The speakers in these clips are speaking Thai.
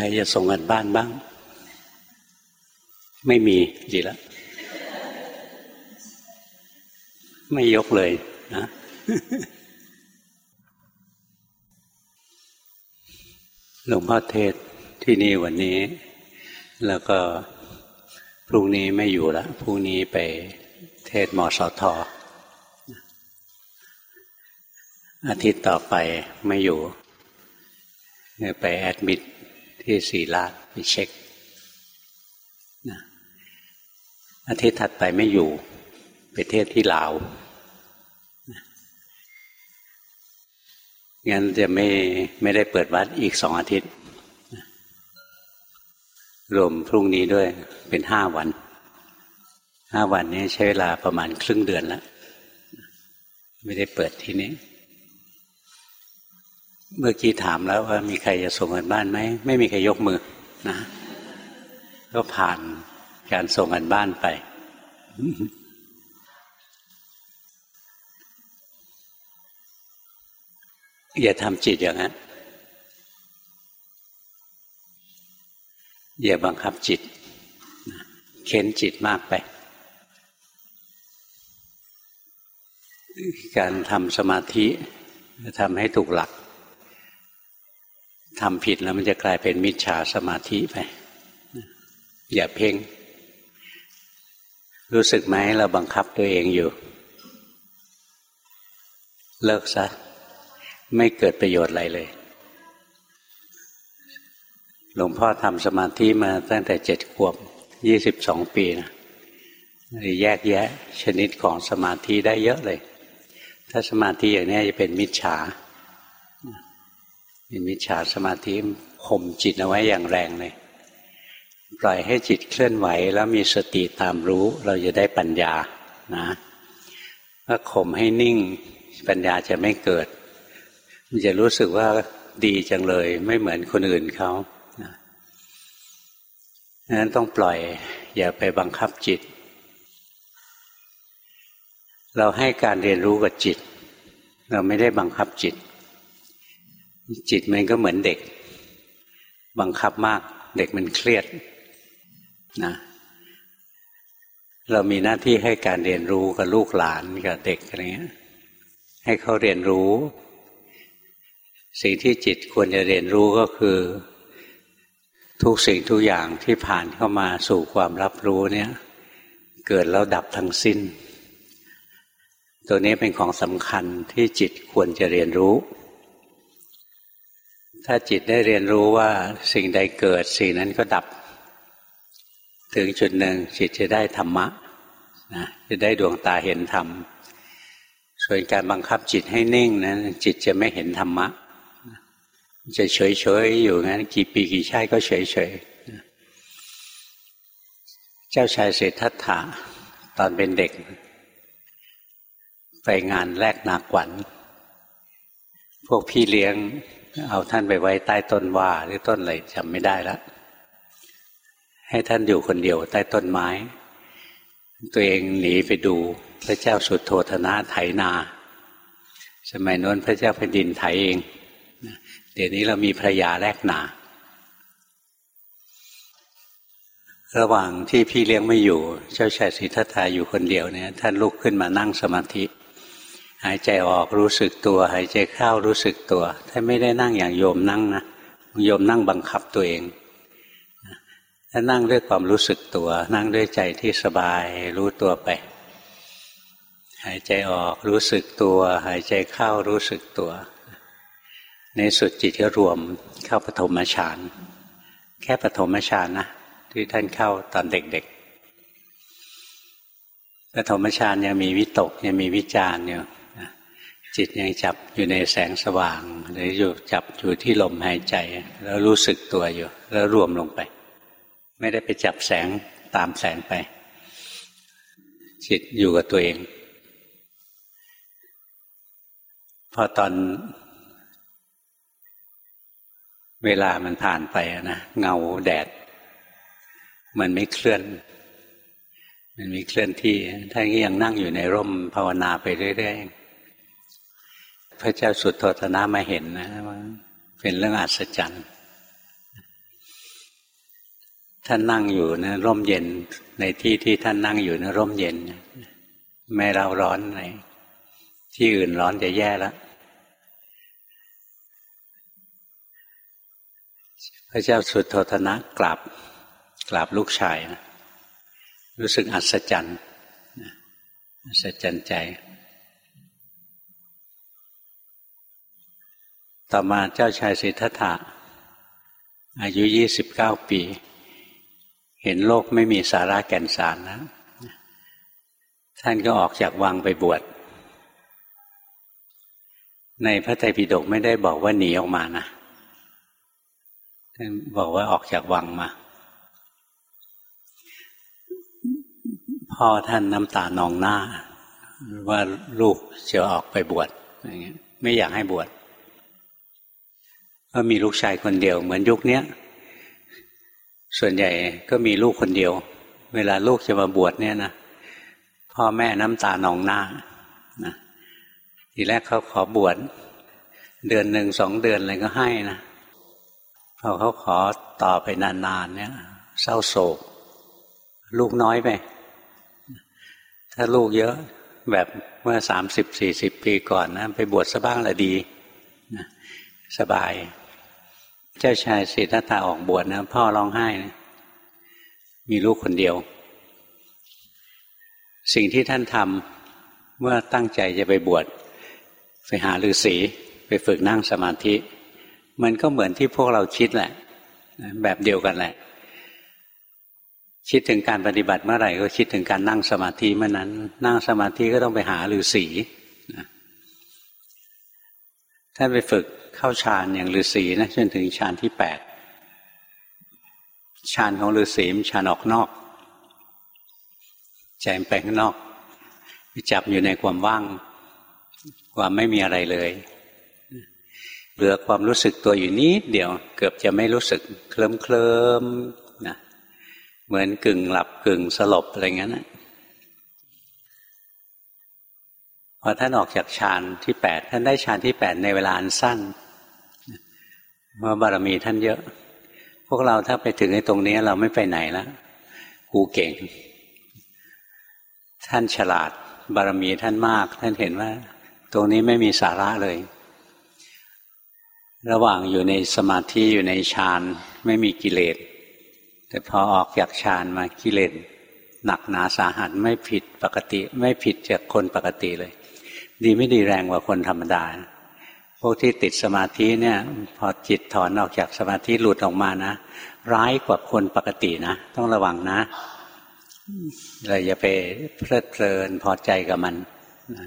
ใครจะส่งกันบ้านบ้าง ไม่มีดีแล้วไม่ยกเลยนะหลวงพ่อเทศที่นี่วันนี้ แล้วก็พรุ่งนี้ไม่อยู่ละพรุ่งนี้ไปเทศมสทอาทิตย์ต่อไปไม่อยู่ ไปแอดมิด ที่สีลาดไปเช็คนะอาทิตย์ถัดไปไม่อยู่ ไปเทศที่ลาวงั้นจะไม่ไม่ได้เปิดวัดอีกสองอาทิตย์ รวมพรุ่งนี้ด้วยเป็นห้าวันห้าวันนี้ใช้เวลาประมาณครึ่งเดือนแล้ว ไม่ได้เปิดที่นี้ เมื่อกี้ถามแล้วว่ามีใครจะส่งกันบ้านไหมไม่มีใครยกมือนะ ก็ผ่านการส่งกันบ้านไป อย่าทำจิตอย่างนั้นอย่าบังคับจิตเค้นจิตมากไป การทำสมาธิทำให้ถูกหลัก ทำผิดแล้วมันจะกลายเป็นมิจฉาสมาธิไป อย่าเพ่ง รู้สึกไหมเราบังคับตัวเองอยู่ เลิกซะ ไม่เกิดประโยชน์อะไรเลย หลวงพ่อทำสมาธิมาตั้งแต่เจ็ดขวบยี่สิบสองปีนะแยกแยะ ชนิดของสมาธิได้เยอะเลย ถ้าสมาธิอย่างนี้จะเป็นมิจฉา เป็นมิจฉาสมาธิข่มจิตเอาไว้อย่างแรงเลยปล่อยให้จิตเคลื่อนไหวแล้วมีสติตามรู้ เราจะได้ปัญญานะถ้าข่มให้นิ่งปัญญาจะไม่เกิด มันจะรู้สึกว่าดีจังเลย ไม่เหมือนคนอื่นเขาดังนั้นต้องปล่อย อย่าไปบังคับจิต เราให้การเรียนรู้กับจิต เราไม่ได้บังคับจิต จิตมันก็เหมือนเด็ก บังคับมาก เด็กมันเครียดนะเรามีหน้าที่ให้การเรียนรู้กับลูกหลานกับเด็กอะไรเงี้ย ให้เขาเรียนรู้ สิ่งที่จิตควรจะเรียนรู้ก็คือ ทุกสิ่งทุกอย่างที่ผ่านเข้ามาสู่ความรับรู้เนี่ย เกิดแล้วดับทั้งสิ้น ตัวนี้เป็นของสำคัญที่จิตควรจะเรียนรู้ ถ้าจิตได้เรียนรู้ว่าสิ่งใดเกิดสิ่งนั้นก็ดับ ถึงจุดหนึ่งจิตจะได้ธรรมะนะจะได้ดวงตาเห็นธรรม ส่วนการบังคับจิตให้นิ่งนั้นจิตจะไม่เห็นธรรมะ จะเฉยเฉยอยู่งั้น กี่ปีกี่ชาติก็เฉยเฉยเจ้าชายเศรษฐถะตอนเป็นเด็ก ไปงานแรกนาขวัญ พวกพี่เลี้ยง เอาท่านไปไว้ใต้ต้นว่าหรือต้นอะไรจำไม่ได้แล้วให้ท่านอยู่คนเดียวใต้ต้นไม้ ตัวเองหนีไปดูพระเจ้าสุดโทธนะไถนา สมัยโน้นพระเจ้าแผ่นดินไถเอง เดี๋ยวนี้เรามีภรรยาแลกนา ระหว่างที่พี่เลี้ยงไม่อยู่ เจ้าชายสิทธัตถะอยู่คนเดียวเนี่ยท่านลุกขึ้นมานั่งสมาธิ หายใจออกรู้สึกตัว หายใจเข้ารู้สึกตัวท่าไม่ได้นั่งอย่างโยมนั่งนะโยมนั่งบังคับตัวเองถ้านั่งด้วยความรู้สึกตัว นั่งด้วยใจที่สบายรู้ตัวไป หายใจออกรู้สึกตัว หายใจเข้ารู้สึกตัว ในสุดจิตก็รวมเข้าปฐมฌานแค่ปฐมฌานนะที่ท่านเข้าตอนเด็กๆปฐมฌานยังมีวิตกยังมีวิจารณ์อยู่ จิตยังจับอยู่ในแสงสว่าง หรืออยู่จับอยู่ที่ลมหายใจ แล้วรู้สึกตัวอยู่ แล้วรวมลงไป ไม่ได้ไปจับแสงตามแสงไป จิตอยู่กับตัวเอง พอตอนเวลามันผ่านไปนะเงาแดด มันไม่เคลื่อน มันมีเคลื่อนที่ท่านก็ยังนั่งอยู่ในร่มภาวนาไปเรื่อยๆ พระเจ้าสุดโทตนะมาเห็นนะว่าเป็นเรื่องอัศจรรย์ท่านนั่งอยู่นะร่มเย็นในที่ที่ท่านนั่งอยู่นะร่มเย็น ไม่เราร้อนอะไรที่อื่นร้อนจะแย่แล้วพระเจ้าสุดโทนะกราบกราบลูกชายนะรู้สึกอัศจรรย์อัศจรรย์ใจ ต่อมาเจ้าชายสิทธัตถะอายุยี่สิบเก้าปี เห็นโลกไม่มีสาระแก่นสารนะ ท่านก็ออกจากวังไปบวช ในพระไตรปิฎกไม่ได้บอกว่าหนีออกมานะ ท่านบอกว่าออกจากวังมา พ่อท่านน้ำตานองหน้า ว่าลูกจะออกไปบวชอย่างเงี้ยไม่อยากให้บวช ก็มีลูกชายคนเดียว เหมือนยุคนี้ส่วนใหญ่ก็มีลูกคนเดียว เวลาลูกจะมาบวชเนี่ยนะพ่อแม่น้ำตาหนองหน้านะทีแรกเขาขอบวชเดือนหนึ่งสองเดือนอะไรก็ให้นะพอเขาขอต่อไปนานๆเนี่ย เศร้าโศก ลูกน้อยไปถ้าลูกเยอะแบบเมื่อสามสิบสี่สิบปีก่อนนะ ไปบวชซะบ้างละดีนะสบาย เจ้าชายสิทธัตถะออกบวชนะ พ่อร้องไห้นะมีลูกคนเดียว สิ่งที่ท่านทำเมื่อตั้งใจจะไปบวชไปหาฤาษีไปฝึกนั่งสมาธิ มันก็เหมือนที่พวกเราคิดแหละ แบบเดียวกันแหละ คิดถึงการปฏิบัติเมื่อไหร่ก็คิดถึงการนั่งสมาธิเมื่อนั้น นั่งสมาธิก็ต้องไปหาฤาษี ท่านไปฝึกเข้าฌานอย่างฤาษีนะจนถึงฌานที่แปดฌานของฤาษีมันฌานออกนอกใจมันไปข้างนอกจับอยู่ในความว่าง ความไม่มีอะไรเลย เหลือความรู้สึกตัวอยู่นิดเดียว เกือบจะไม่รู้สึกเคลิ้มเคลิมนะเหมือนกึ่งหลับกึ่งสลบอะไรเงี้ยนะพ อท่านออกจากฌานที่แปดท่านได้ฌานที่แปดในเวลาอันสั้นเมื่อบารมีท่านเยอะ พวกเราถ้าไปถึงในตรงนี้เราไม่ไปไหนแล้วกูเก่ง ท่านฉลาด บารมีท่านมาก ท่านเห็นว่า ตรงนี้ไม่มีสาระเลย ระหว่างอยู่ในสมาธิอยู่ในฌานไม่มีกิเลสแต่พอออกจากฌานมากิเลสหนักหนาสาหัสไม่ผิดปกติ ไม่ผิดจากคนปกติเลย ดีไม่ดีแรงกว่าคนธรรมดา พวกที่ติดสมาธิเนี่ย พอจิตถอนออกจากสมาธิหลุดออกมานะร้ายกว่าคนปกตินะ ต้องระวังนะเราอย่าไปเพลิดเพลินพอใจกับมันนะ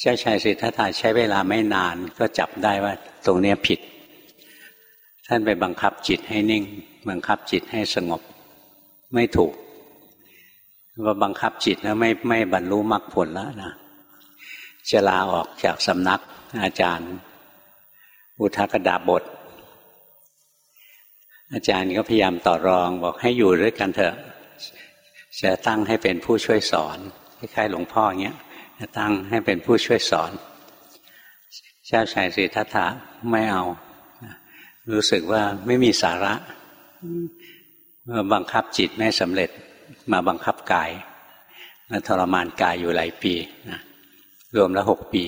เจ้าชายสิทธัตถะใช้เวลาไม่นานก็จับได้ว่า ตรงนี้ผิด ท่านไปบังคับจิตให้นิ่ง บังคับจิตให้สงบ ไม่ถูก ว่าบังคับจิตแล้วไม่ไม่บรรลุมรรคผลแล้วนะจะลาออกจากสำนักอาจารย์ อุทกดาบท อาจารย์ก็พยายามต่อรองบอกให้อยู่ด้วยกันเถอะ จะตั้งให้เป็นผู้ช่วยสอนคล้ายๆหลวงพ่อเงี้ยจะตั้งให้เป็นผู้ช่วยสอน เจ้าชายสิทธัตถะไม่เอา รู้สึกว่าไม่มีสาระบังคับจิตไม่สำเร็จ มาบังคับกายมาทรมานกายอยู่หลายปีนะรวมแล้วหกปี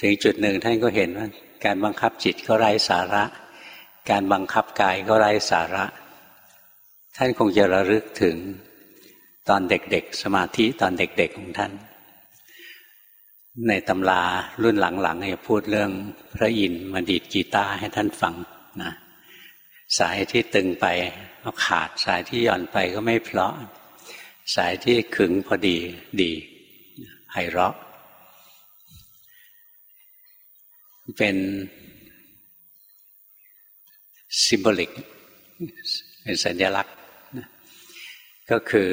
ถึงจุดหนึ่งท่านก็เห็นว่า การบังคับจิตก็ไร้สาระ การบังคับกายก็ไร้สาระ ท่านคงจะระลึกถึงตอนเด็กๆ สมาธิตอนเด็กๆของท่าน ในตำรารุ่นหลังๆเนี่ยพูดเรื่องพระอินทร์มาดีดกีตาร์ให้ท่านฟังนะสายที่ตึงไป ก็ขาดสายที่หย่อนไปก็ไม่เพลาะ สายที่ขึงพอดีดีไพเราะ เป็นซิมโบลิกเป็นสัญลักษณ์ ก็คือ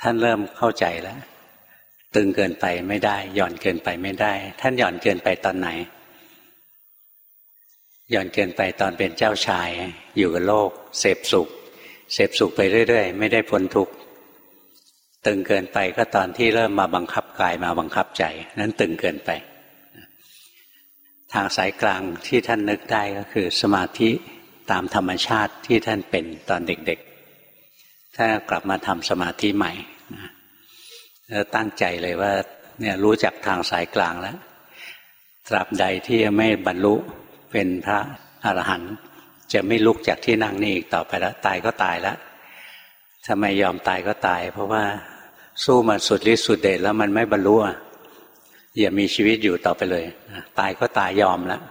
ท่านเริ่มเข้าใจแล้ว ตึงเกินไปไม่ได้ หย่อนเกินไปไม่ได้ ท่านหย่อนเกินไปตอนไหน ย่อนเกินไปตอนเป็นเจ้าชาย อยู่กับโลก เสพสุข เสพสุขไปเรื่อย ๆ ไม่ได้พ้นทุกข์ตึงเกินไปก็ตอนที่เริ่มมาบังคับกายมาบังคับใจ นั้นตึงเกินไป ทางสายกลางที่ท่านนึกได้ก็คือ สมาธิตามธรรมชาติที่ท่านเป็นตอนเด็กๆ ถ้ากลับมาทำสมาธิใหม่แล้วตั้งใจเลยว่าเนี่ยรู้จักทางสายกลางแล้วตราบใดที่ไม่บรรลุ เป็นพระอรหันต์จะไม่ลุกจากที่นั่งนี่อีกต่อไปแล้วตายก็ตายแล้วทำไมยอมตายก็ตาย เพราะว่าสู้มาสุดฤทธิ์สุดเดชแล้วมันไม่บรรลุอะอย่ามีชีวิตอยู่ต่อไปเลย ตายก็ตายยอมแล้ว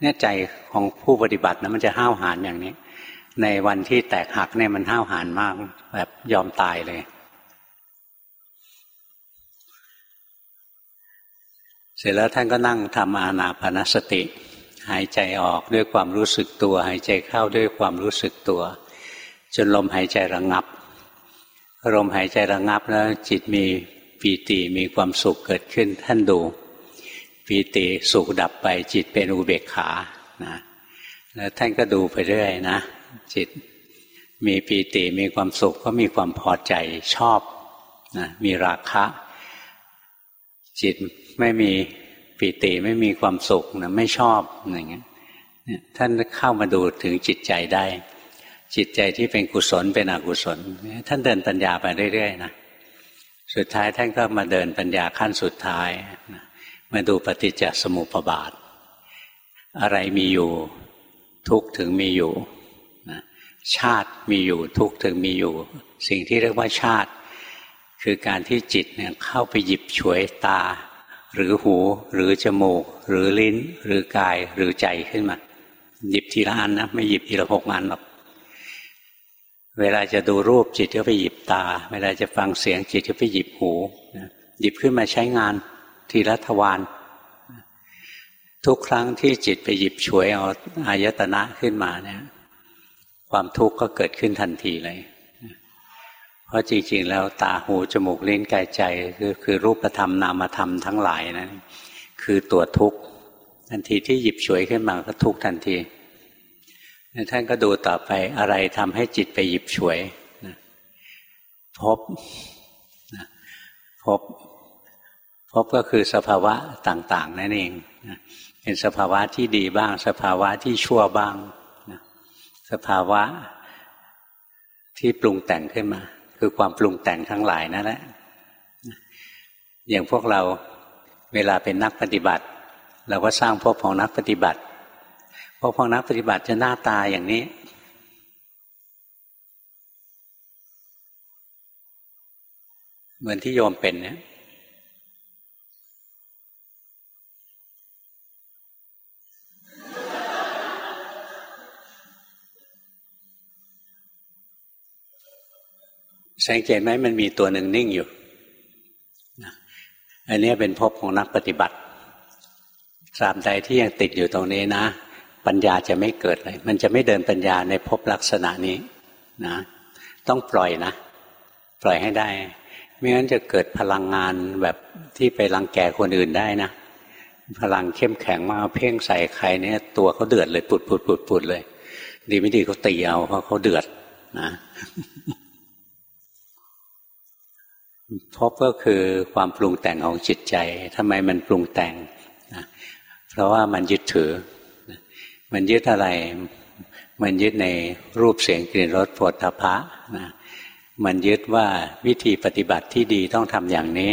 เนี่ยใจของผู้ปฏิบัตินะมันจะห้าวหาญอย่างนี้ ในวันที่แตกหักเนี่ยมันห้าวหาญมาก แบบยอมตายเลย เสร็จแล้วท่านก็นั่งทำอานาปนสติ หายใจออกด้วยความรู้สึกตัว หายใจเข้าด้วยความรู้สึกตัว จนลมหายใจระงงับ ลมหายใจระงงับแล้วจิตมีปีติมีความสุขเกิดขึ้นท่านดูปีติสุขดับไปจิตเป็นอุเบกขานะแล้วท่านก็ดูไปเรื่อยนะ จิตมีปีติมีความสุขก็มีความพอใจชอบนะมีราคะ จิตไม่มี ปีติไม่มีความสุขนะไม่ชอบอย่างเงี้ยท่านเข้ามาดูถึงจิตใจได้ จิตใจที่เป็นกุศลเป็นอกุศล ท่านเดินปัญญาไปเรื่อยๆนะสุดท้ายท่านก็มาเดินปัญญาขั้นสุดท้ายมาดูปฏิจจสมุปบาท อะไรมีอยู่ทุกถึงมีอยู่นะชาติมีอยู่ทุกถึงมีอยู่ สิ่งที่เรียกว่าชาติ คือการที่จิตเนี่ยเข้าไปหยิบฉวยตา หรือหู หรือจมูก หรือลิ้น หรือกายหรือใจขึ้นมา หยิบทีละอันนะไม่หยิบทีละหกอันหรอกเวลาจะดูรูปจิตก็ไปหยิบตา เวลาจะฟังเสียงจิตก็ไปหยิบหูหยิบขึ้นมาใช้งานทีละทวารทุกครั้งที่จิตไปหยิบฉวยเอาอายตนะขึ้นมาเนี่ย ความทุกข์ก็เกิดขึ้นทันทีเลย ราะจริงๆ แล้วตาหูจมูกลิ้นกายใจคือคือรูปธรรมนามธรรมทั้งหลายนะคือตัวทุกข์ทันทีที่หยิบฉวยขึ้นมาก็ทุกข์ทันทีท่านก็ดูต่อไปอะไรทำให้จิตไปหยิบฉวยพบพบ พบก็คือสภาวะต่าง ๆ นั่นเองเป็นสภาวะที่ดีบ้าง สภาวะที่ชั่วบ้างสภาวะที่ปรุงแต่งขึ้นมา คือความปรุงแต่งทั้งหลายนั่นแหละอย่างพวกเราเวลาเป็นนักปฏิบัติ เราก็สร้างพวกของนักปฏิบัติพวกของนักปฏิบัติจะหน้าตาอย่างนี้ เหมือนที่โยมเป็นเนี่ย สังเกตไหมมันมีตัวหนึ่งนิ่งอยู่อันนี้เป็นภพของนักปฏิบัติตราบใดที่ยังติดอยู่ตรงนี้นะ ปัญญาจะไม่เกิดเลย มันจะไม่เดินปัญญาในภพลักษณะนี้นะ ต้องปล่อยนะ ปล่อยให้ได้ ไม่งั้นจะเกิดพลังงานแบบที่ไปรังแกคนอื่นได้นะ พลังเข้มแข็งมากเพ่งใส่ใครเนี่ย ตัวเขาเดือดเลย ปุดปุดปุดปุดเลย ดีไม่ดีเขาตีเอาเพราะเขาเดือดนะ พบก็คือความปรุงแต่งของจิตใจทำไมมันปรุงแต่งนะเพราะว่ามันยึดถือ มันยึดอะไร มันยึดในรูปเสียงกลิ่นรสผลทพะนะมันยึดว่าวิธีปฏิบัติที่ดีต้องทำอย่างนี้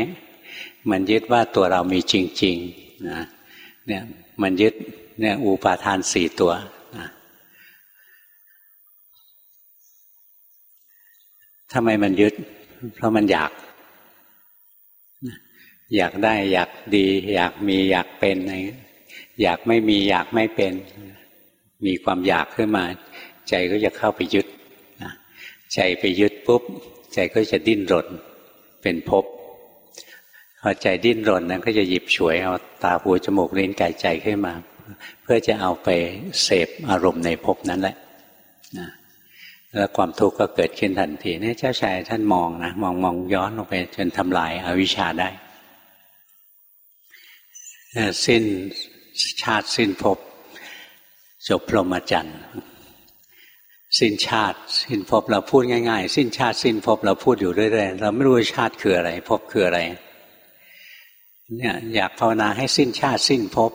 มันยึดว่าตัวเรามีจริงๆนะเนี่ยมันยึดเนี่ยอุปาทานสี่ตัวนะทำไมมันยึด เพราะมันอยาก อยากได้อยากดี อยากมีอยากเป็นอะไรอยากไม่มีอยากไม่เป็น มีความอยากขึ้นมา ใจก็จะเข้าไปยึดใจไปยึดปุ๊บ ใจก็จะดิ้นรนเป็นภพพอใจดิ้นรนนั้นก็จะหยิบฉวยเอาตาหูจมูกลิ้นกายใจขึ้นมา เพื่อจะเอาไปเสพอารมณ์ในภพนั้นแหละนะแล้วความทุกข์ก็เกิดขึ้นทันทีนี่เจ้าชายท่านมองนะมองมองย้อนลงไปจนทำลายอาวิชชาได้ สิ้นชาติสิ้นภพจบพรหมจรรย์สิ้นชาติ สิ้นภพเราพูดง่ายๆ สิ้นชาติสิ้นภพเราพูดอยู่เรื่อยๆเราไม่รู้ชาติคืออะไรภพคืออะไร เนี่ยอยากภาวนาให้สิ้นชาติสิ้นภพ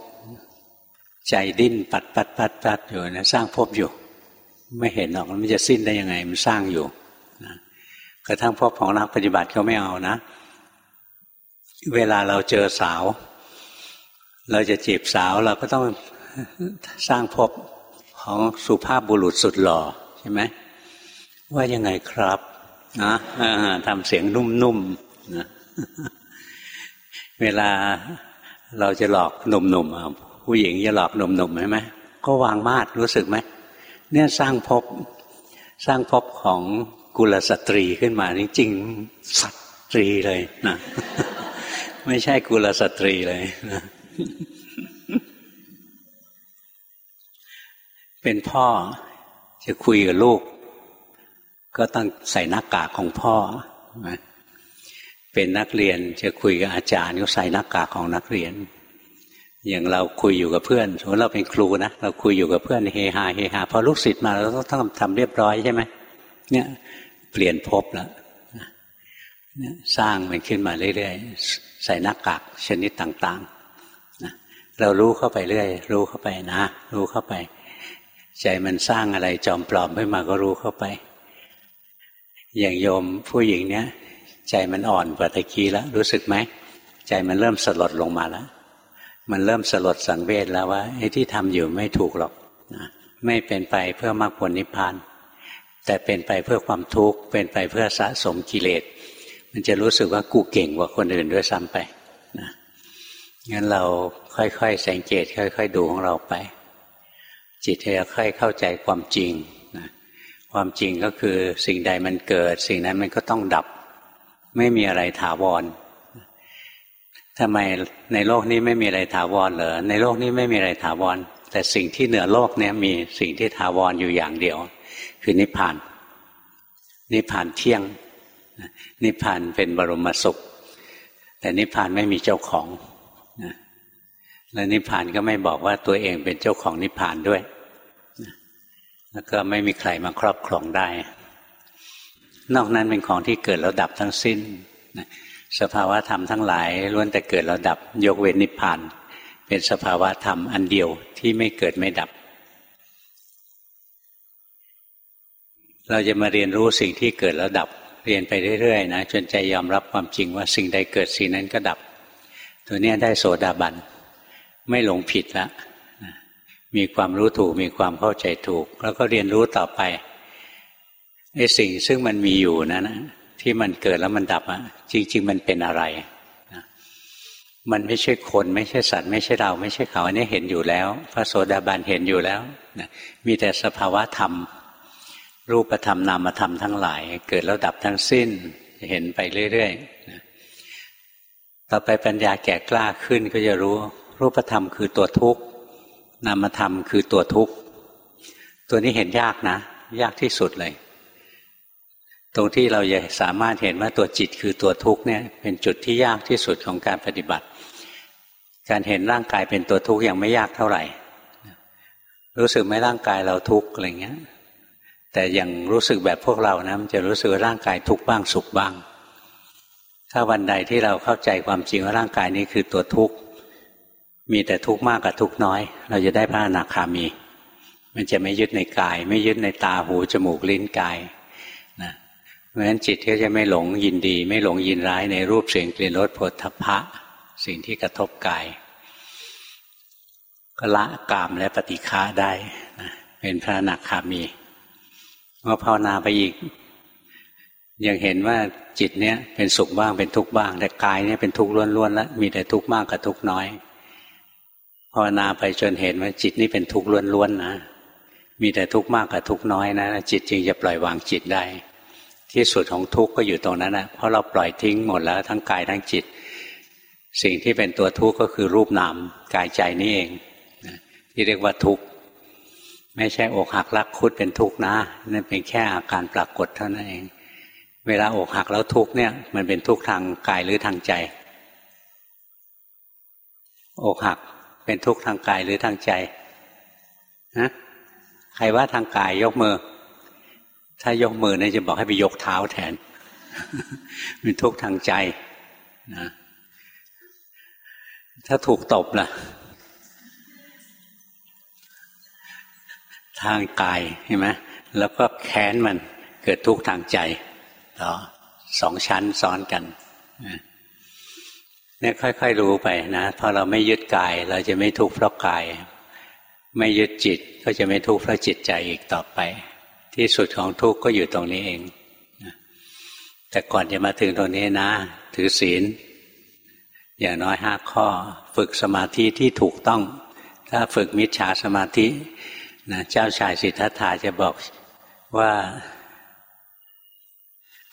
ใจดิ้นปัดปัดปัดปัดอยู่นะสร้างภพอยู่ ไม่เห็นหรอกมันจะสิ้นได้ยังไง มันสร้างอยู่นะกระทั่งพวกของนักปฏิบัติเขาไม่เอานะ เวลาเราเจอสาว เราจะจีบสาวเราก็ต้องสร้างพบของสุภาพบุรุษสุดหล่อใช่ไหมว่ายังไงครับนะทำเสียงนุ่มๆนะเวลาเราจะหลอกหนุ่มๆผู้หญิงจะหลอกหนุ่มๆใช่ไหมก็วางมาดรู้สึกไหมเนี่ยสร้างพบสร้างพบของกุลสตรีขึ้นมาจริงๆสตรีเลยนะไม่ใช่กุลสตรีเลยนะ เป็นพ่อจะคุยกับลูก ก็ต้องใส่หน้ากากของพ่อ เป็นนักเรียนจะคุยกับอาจารย์ก็ใส่หน้ากากของนักเรียน อย่างเราคุยอยู่กับเพื่อนสมมติเราเป็นครูนะเราคุยอยู่กับเพื่อนเฮฮาเฮฮาพอลูกศิษย์มาเราต้องทำทำเรียบร้อยใช่ไหมเนี่ยเปลี่ยนภพแล้วสร้างมันขึ้นมาเรื่อยๆ ใส่หน้ากากชนิดต่าง ๆ เรารู้เข้าไปเรื่อย รู้เข้าไปนะ รู้เข้าไป ใจมันสร้างอะไรจอมปลอมขึ้นมาก็รู้เข้าไป อย่างโยมผู้หญิงเนี้ยใจมันอ่อนกว่าตะกี้แล้ว รู้สึกไหม ใจมันเริ่มสลดลงมาแล้ว มันเริ่มสลดสังเวชแล้วว่าไอ้ที่ทำอยู่ไม่ถูกหรอกนะไม่เป็นไปเพื่อมรรคผลนิพพาน แต่เป็นไปเพื่อความทุกข์เป็นไปเพื่อสะสมกิเลสมันจะรู้สึกว่ากูเก่งกว่าคนอื่นด้วยซ้ำไปนะ งั้นเราค่อยๆ สังเกตค่อย ๆ ดูของเราไป จิตจะค่อยเข้าใจความจริงนะความจริงก็คือสิ่งใดมันเกิด สิ่งนั้นมันก็ต้องดับ ไม่มีอะไรถาวรทำไมในโลกนี้ไม่มีอะไรถาวรเหรอในโลกนี้ไม่มีอะไรถาวร แต่สิ่งที่เหนือโลกนี้มีสิ่งที่ถาวรอยู่อย่างเดียว คือนิพพาน นิพพานเที่ยง นิพพานเป็นบรมสุข แต่นิพพานไม่มีเจ้าของ และนิพพานก็ไม่บอกว่าตัวเองเป็นเจ้าของนิพพานด้วย แล้วก็ไม่มีใครมาครอบครองได้ นอกนั้นเป็นของที่เกิดแล้วดับทั้งสิ้น สภาวะธรรมทั้งหลายล้วนแต่เกิดแล้วดับ ยกเว้นนิพพาน เป็นสภาวะธรรมอันเดียวที่ไม่เกิดไม่ดับ เราจะมาเรียนรู้สิ่งที่เกิดแล้วดับ เรียนไปเรื่อยๆนะจนใจยอมรับความจริงว่าสิ่งใดเกิดสิ่งนั้นก็ดับ ตัวนี้ได้โสดาบัน ไม่หลงผิดละมีความรู้ถูกมีความเข้าใจถูก แล้วก็เรียนรู้ต่อไปไอ้สิ่งซึ่งมันมีอยู่นะนะที่มันเกิดแล้วมันดับอะจริง ๆ มันเป็นอะไรนะมันไม่ใช่คน ไม่ใช่สัตว์ ไม่ใช่เรา ไม่ใช่เขาอันนี้เห็นอยู่แล้ว พระโสดาบันเห็นอยู่แล้วนะมีแต่สภาวะธรรม รูปธรรมนามธรรมทั้งหลาย เกิดแล้วดับทั้งสิ้นเห็นไปเรื่อยๆนะต่อไปปัญญาแก่กล้าขึ้นก็จะรู้ รูปธรรมคือตัวทุกข์นามธรรมคือตัวทุกข์ตัวนี้เห็นยากนะ ยากที่สุดเลย ตรงที่เราจะสามารถเห็นว่าตัวจิตคือตัวทุกข์เนี่ย เป็นจุดที่ยากที่สุดของการปฏิบัติ การเห็นร่างกายเป็นตัวทุกข์ยังไม่ยากเท่าไหร่ รู้สึกไหมร่างกายเราทุกข์อะไรเงี้ย แต่ยังรู้สึกแบบพวกเรานะมันจะรู้สึกร่างกายทุกข์บ้างสุขบ้าง ถ้าวันใดที่เราเข้าใจความจริงว่าร่างกายนี้คือตัวทุกข์ มีแต่ทุกข์มากกับทุกข์น้อย เราจะได้พระอนาคามี มันจะไม่ยึดในกาย ไม่ยึดในตาหูจมูกลิ้นกายเพราะฉะนั้นจิตก็จะไม่หลงยินดี ไม่หลงยินร้ายในรูปเสียงกลิ่นรสผลทพะ สิ่งที่กระทบกายก็ละกามและปฏิฆาได้นะเป็นพระอนักขามีเมื่อภาวนาไปอีกยังเห็นว่าจิตเนี้ยเป็นสุขบ้างเป็นทุกข์บ้าง แต่กายเนี้ยเป็นทุกข์ล้วนๆแล้วมีแต่ทุกข์มากกับทุกข์น้อย ภาวนาไปจนเห็นว่าจิตนี่เป็นทุกข์ล้วนๆนะ มีแต่ทุกข์มากกับทุกข์น้อยนะ จิตจึงจะปล่อยวางจิตได้ ที่สุดของทุกข์ก็อยู่ตรงนั้นนะเพราะเราปล่อยทิ้งหมดแล้วทั้งกายทั้งจิต สิ่งที่เป็นตัวทุกข์ก็คือรูปนามกายใจนี่เองที่เรียกว่าทุกข์ไม่ใช่อกหักรักคุดเป็นทุกข์นะนั่นเป็นแค่อาการปรากฏเท่านั้นเอง เวลาอกหักแล้วทุกข์เนี่ย มันเป็นทุกข์ทางกายหรือทางใจ อกหัก เป็นทุกข์ทางกายหรือทางใจนะใครว่าทางกายยกมือ ถ้ายกมือเนี่ยจะบอกให้ไปยกเท้าแทน เป็นทุกข์ทางใจนะถ้าถูกตบล่ะ ทางกายเห็นไหมแล้วก็แค้นมันเกิดทุกข์ทางใจต่อสองชั้นซ้อนกัน เนี่ยค่อย ๆ รู้ไปนะพอเราไม่ยึดกาย เราจะไม่ทุกข์เพราะกาย ไม่ยึดจิตก็จะไม่ทุกข์เพราะจิตใจอีกต่อไป ที่สุดของทุกข์ก็อยู่ตรงนี้เองแต่ก่อนจะมาถึงตรงนี้นะ ถือศีล อย่างน้อยห้าข้อ ฝึกสมาธิที่ถูกต้อง ถ้าฝึกมิจฉาสมาธินะเจ้าชายสิทธัตถะจะบอกว่า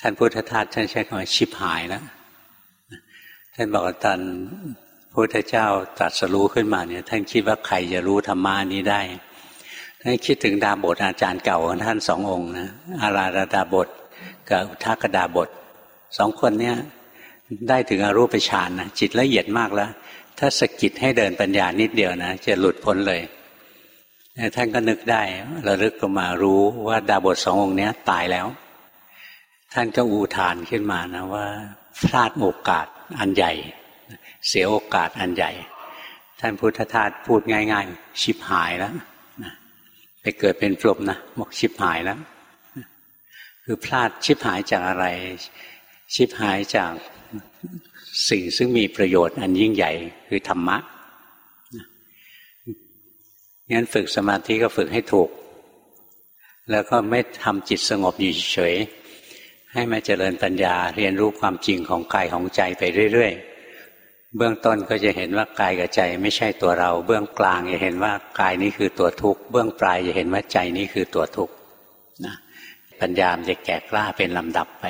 ท่านพุทธทาสท่านใช้คำว่าชิบหายแล้ว ท่านบอกว่าตอนพระพุทธเจ้าตรัสรู้ขึ้นมาเนี่ย ท่านคิดว่าใครจะรู้ธรรมานี้ได้ท่านคิดถึงดาบทอาจารย์เก่าของท่านสององค์นะอาราดาดาบทกับอุทากดาบทสองคนเนี้ยได้ถึงอรูปฌานนะจิตละเอียดมากแล้ว ถ้าสกิดให้เดินปัญญานิดเดียวนะจะหลุดพ้นเลยท่านก็นึกได้ระลึกก็มารู้ว่าดาบทสององค์นี้ตายแล้ว ท่านก็อูทานขึ้นมานะว่าพลาดโอกาส อันใหญ่ เสียโอกาสอันใหญ่ ท่านพุทธทาสพูดง่าย ๆ ชิบหายแล้วไปเกิดเป็นพรหมนะบอกชิบหายแล้วคือพลาดชิบหายจากอะไร ชิบหายจากสิ่งซึ่งมีประโยชน์อันยิ่งใหญ่คือธรรมะงั้นฝึกสมาธิก็ฝึกให้ถูก แล้วก็ไม่ทำจิตสงบอยู่เฉย ให้มาเจริญปัญญาเรียนรู้ความจริงของกายของใจไปเรื่อย ๆ เบื้องต้นก็จะเห็นว่ากายกับใจไม่ใช่ตัวเรา เบื้องกลางจะเห็นว่ากายนี้คือตัวทุกข์เบื้องปลายจะเห็นว่าใจนี้คือตัวทุกข์นะปัญญามจะแก่กล้าเป็นลำดับไป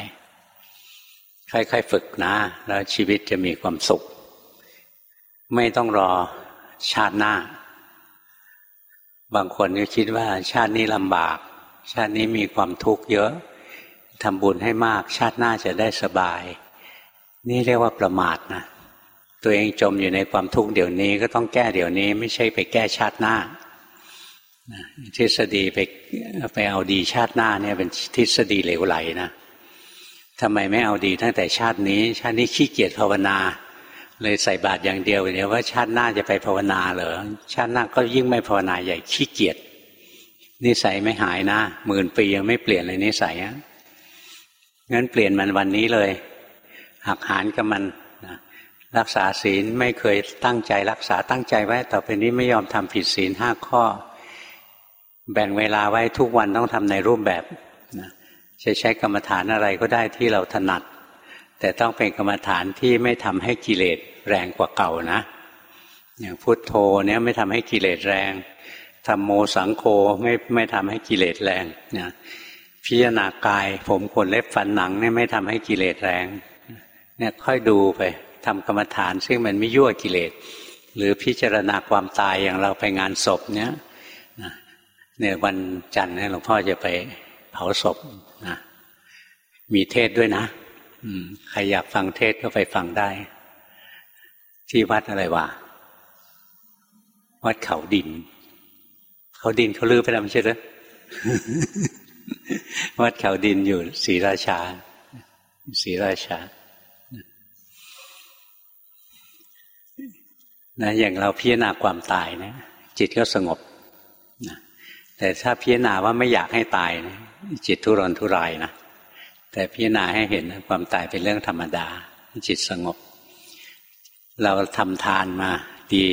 ค่อยๆฝึกนะ แล้วชีวิตจะมีความสุข ไม่ต้องรอชาติหน้า บางคนก็คิดว่าชาตินี้ลำบาก ชาตินี้มีความทุกข์เยอะ ทำบุญให้มาก ชาติหน้าจะได้สบาย นี่เรียกว่าประมาทนะตัวเองจมอยู่ในความทุกข์เดี๋ยวนี้ก็ต้องแก้เดี๋ยวนี้ ไม่ใช่ไปแก้ชาติหน้าทฤษฎีไปไปเอาดีชาติหน้าเนี่ยเป็นทฤษฎีเหลวไหลนะทำไมไม่เอาดีตั้งแต่ชาตินี้ ชาตินี้ขี้เกียจภาวนา เลยใส่บาตรอย่างเดียวเดี๋ยวว่าชาติหน้าจะไปภาวนาเหรอชาติหน้าก็ยิ่งไม่ภาวนาใหญ่ขี้เกียจนิสัยไม่หายนะหมื่นปียังไม่เปลี่ยนเลยนิสัย งั้นเปลี่ยนมันวันนี้เลย หักหานกับมันรักษาศีลไม่เคยตั้งใจรักษาตั้งใจไว้ ต่อไปนี้ไม่ยอมทำผิดศีลห้าข้อ แบ่งเวลาไว้ทุกวันต้องทำในรูปแบบจะใช้กรรมฐานอะไรก็ได้ที่เราถนัด แต่ต้องเป็นกรรมฐานที่ไม่ทำให้กิเลสแรงกว่าเก่านะ อย่างพุทโธเนี่ยไม่ทำให้กิเลสแรงธรรมโมสังโฆไม่ไม่ทำให้กิเลสแรงนะ พิจารณากาย ผมขนเล็บฟันหนังเนี่ยไม่ทำให้กิเลสแรง เนี่ยค่อยดูไปทำกรรมฐาน ซึ่งมันไม่ยั่วกิเลส หรือพิจารณาความตายอย่างเราไปงานศพเนี่ยเนี่ยวันจันทร์เนี่ยหลวงพ่อจะไปเผาศพนะมีเทศด้วยนะใครอยากฟังเทศก็ไปฟังได้ ที่วัดอะไรวะวัดเขาดิน เขาดินเขาลือไปแล้วไม่ใช่หรือ วัดเขาดินอยู่ศรีราชาศรีราชานะอย่างเราพิจารณาความตายนะจิตก็สงบนะแต่ถ้าพิจารณาว่าไม่อยากให้ตายนะจิตทุรนทุรายนะแต่พิจารณาให้เห็นความตายเป็นเรื่องธรรมดา จิตสงบ เราทำทานมาดี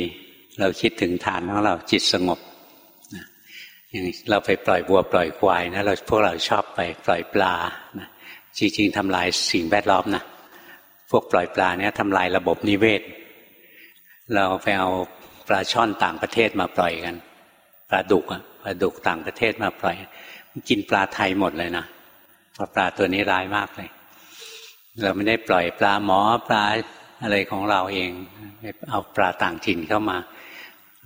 เราคิดถึงทานของเราจิตสงบ เราไปปล่อยบัวปล่อยควายนะเราพวกเราชอบไปปล่อยปลานะจริงๆทำลายสิ่งแวดล้อมนะพวกปล่อยปลาเนี่ยทำลายระบบนิเวศ เราไปเอาปลาช่อนต่างประเทศมาปล่อยกันปลาดุกอะปลาดุกต่างประเทศมาปล่อย กินปลาไทยหมดเลยนะเพราะปลาตัวนี้ร้ายมากเลย เราไม่ได้ปล่อยปลาหมอปลาอะไรของเราเอง เอาปลาต่างถิ่นเข้ามา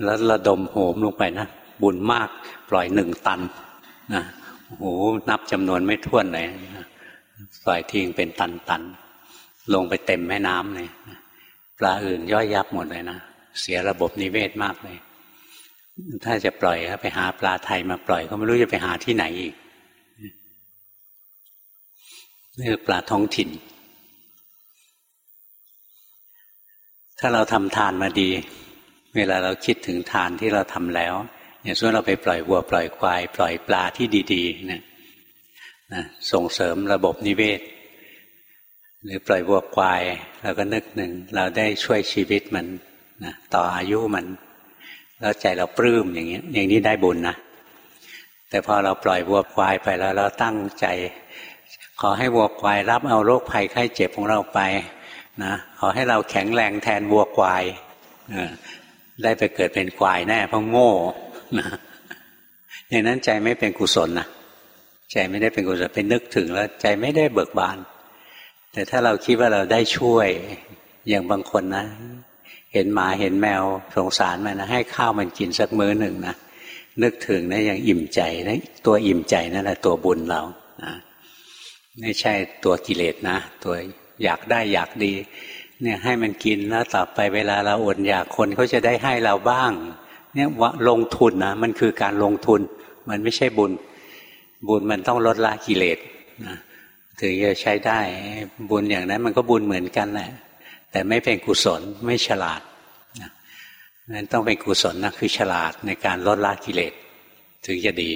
แล้วระดมโหมลงไปนะ บุญมากปล่อยหนึ่งตันนะโอ้โหนับจำนวนไม่ท้วนเลยปล่อยทิ้งเป็นตันตันลงไปเต็มแม่น้ำเลยปลาอื่นย่อยยับหมดเลยนะเสียระบบนิเวศมากเลย ถ้าจะปล่อยไปหาปลาไทยมาปล่อย ก็ไม่รู้จะไปหาที่ไหนอีกนี่คือปลาท้องถิ่น ถ้าเราทำทานมาดี เวลาเราคิดถึงทานที่เราทำแล้ว อย่างเช่นเราไปปล่อยวัวปล่อยควาย ปล่อยปลาที่ดีๆนะนะส่งเสริมระบบนิเวศ หรือปล่อยวัวควายเราก็นึกหนึ่งเราได้ช่วยชีวิตมันนะต่ออายุมัน แล้วใจเราปลื้มอย่างเงี้ย อย่างนี้ได้บุญนะแต่พอเราปล่อยวัวควายไปแล้วเราตั้งใจ ขอให้วัวควายรับเอาโรคภัยไข้เจ็บของเราไปนะขอให้เราแข็งแรงแทนวัวควายได้ไปเกิดเป็นควายแน่เพราะโง่ นะอย่างนั้นใจไม่เป็นกุศลนะใจไม่ได้เป็นกุศลเป็นนึกถึงแล้วใจไม่ได้เบิกบาน แต่ถ้าเราคิดว่าเราได้ช่วย อย่างบางคนนะ เห็นหมาเห็นแมวสงสารมันนะให้ข้าวมันกินสักมื้อหนึ่งนะนึกถึงนะอย่างอิ่มใจนะตัวอิ่มใจนั่นแหละตัวบุญเรานะไม่ใช่ตัวกิเลสนะ ตัวอยากได้อยากดี เนี่ยให้มันกินแล้วต่อไปเวลาเราอดอยากคนเขาจะได้ให้เราบ้าง เนี่ยลงทุนนะมันคือการลงทุน มันไม่ใช่บุญ บุญมันต้องลดละกิเลสนะถึงจะใช้ได้บุญอย่างนั้นมันก็บุญเหมือนกันแหละแต่ไม่เป็นกุศลไม่ฉลาดนั้นต้องเป็นกุศลนะคือฉลาดในการลดละกิเลสถึงจะดี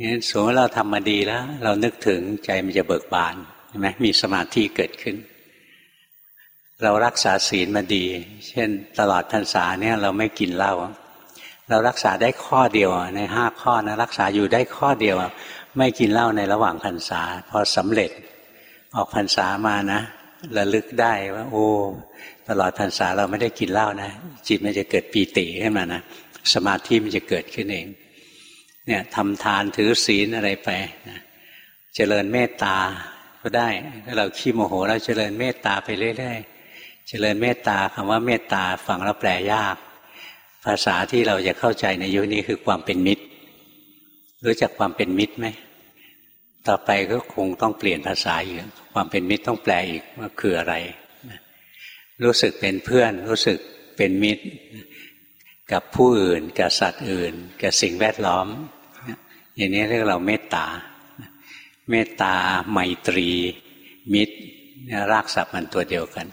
งั้นสมมติเราทำมาดีแล้ว เรานึกถึงใจมันจะเบิกบานใช่ไหมมีสมาธิเกิดขึ้น เรารักษาศีลมาดี เช่น ตลอดพรรษาเนี่ยเราไม่กินเหล้าเรารักษาได้ข้อเดียวในห้าข้อนะรักษาอยู่ได้ข้อเดียว ไม่กินเหล้าในระหว่างพรรษา พอสำเร็จออกพรรษามานะระลึกได้ว่า โอ้ ตลอดพรรษาเราไม่ได้กินเหล้านะ จิตมันจะเกิดปีติขึ้นมานะสมาธิมันจะเกิดขึ้นเอง เนี่ยทำทานถือศีลอะไรไปนะเจริญเมตตาก็ได้ถ้าเราขี้โมโหเราเจริญเมตตาไปเรื่อยๆ เจริญเมตตาคำว่าเมตตาฟังแล้วแปลยาก ภาษาที่เราจะเข้าใจในยุคนี้คือความเป็นมิตร รู้จักความเป็นมิตรไหมต่อไปก็คงต้องเปลี่ยนภาษาอีกความเป็นมิตรต้องแปลอีกว่าคืออะไร รู้สึกเป็นเพื่อน รู้สึกเป็นมิตร กับผู้อื่น กับสัตว์อื่น กับสิ่งแวดล้อม อย่างนี้เรียกเราเมตตา เมตตาไมตรี มิตรรากศัพท์มันตัวเดียวกัน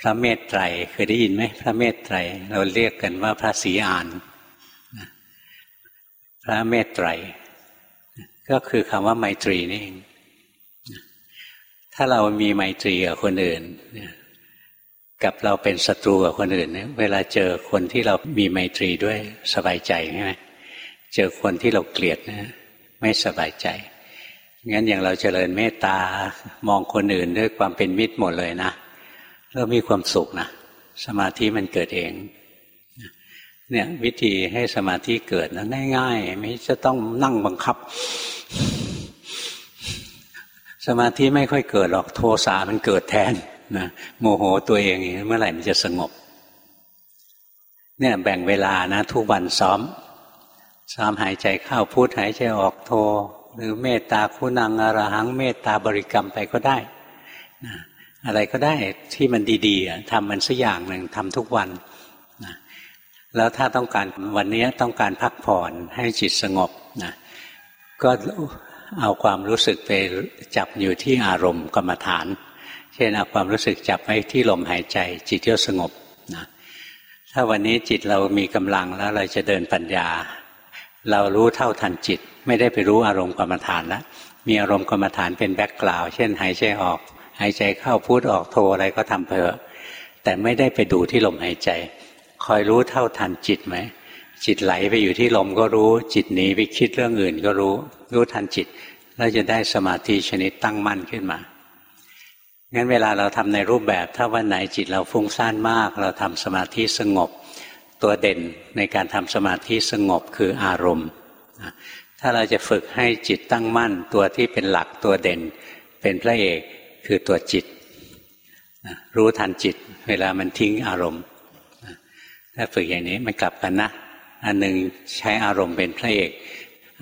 พระเมตไตรเคยได้ยินไหมพระเมตไตรเราเรียกกันว่าพระศรีอาน พระเมตไตรก็คือคำว่าไมตรีนี่เองถ้าเรามีไมตรีกับคนอื่นกับเราเป็นศัตรูกับคนอื่นเนี่ยเวลาเจอคนที่เรามีไมตรีด้วยสบายใจใช่ไหมเจอคนที่เราเกลียดนะไม่สบายใจงั้นอย่างเราเจริญเมตตามองคนอื่นด้วยความเป็นมิตรหมดเลยนะ แล้วมีความสุขนะสมาธิมันเกิดเองเนี่ยวิธีให้สมาธิเกิดนะง่ายๆ ไม่จะต้องนั่งบังคับ สมาธิไม่ค่อยเกิดหรอกโทสะมันเกิดแทนนะโมโหตัวเองเมื่อไหร่มันจะสงบ เนี่ยแบ่งเวลานะทุกวันซ้อม ซ้อมหายใจเข้าพูดหายใจออกโท หรือเมตตาคุณังอรหังเมตตาบริกรรมไปก็ได้นะ อะไรก็ได้ที่มันดีๆทำมันสักอย่างหนึ่งทำทุกวันนะแล้วถ้าต้องการวันนี้ต้องการพักผ่อนให้จิตสงบนะก็เอาความรู้สึกไปจับอยู่ที่อารมณ์กรรมฐาน เช่นเอาความรู้สึกจับไว้ที่ลมหายใจ จิตก็สงบนะถ้าวันนี้จิตเรามีกำลังแล้วเราจะเดินปัญญา เรารู้เท่าทันจิต ไม่ได้ไปรู้อารมณ์กรรมฐานแล้วมีอารมณ์กรรมฐานเป็นแบ็กกราวเช่นหายใจออก หายใจเข้าพูดออกโทอะไรก็ทำเพอแต่ไม่ได้ไปดูที่ลมหายใจ คอยรู้เท่าทันจิตไหมจิตไหลไปอยู่ที่ลมก็รู้ จิตหนีไปคิดเรื่องอื่นก็รู้ รู้ทันจิตแล้วจะได้สมาธิชนิดตั้งมั่นขึ้นมางั้นเวลาเราทำในรูปแบบถ้าวันไหนจิตเราฟุ้งซ่านมาก เราทำสมาธิสงบ ตัวเด่นในการทำสมาธิสงบคืออารมณ์ ถ้าเราจะฝึกให้จิตตั้งมั่น ตัวที่เป็นหลักตัวเด่น เป็นพระเอก คือตัวจิต รู้ทันจิต เวลามันทิ้งอารมณ์ถ้าฝึกอย่างนี้มันกลับกันนะอันหนึ่งใช้อารมณ์เป็นพระเอก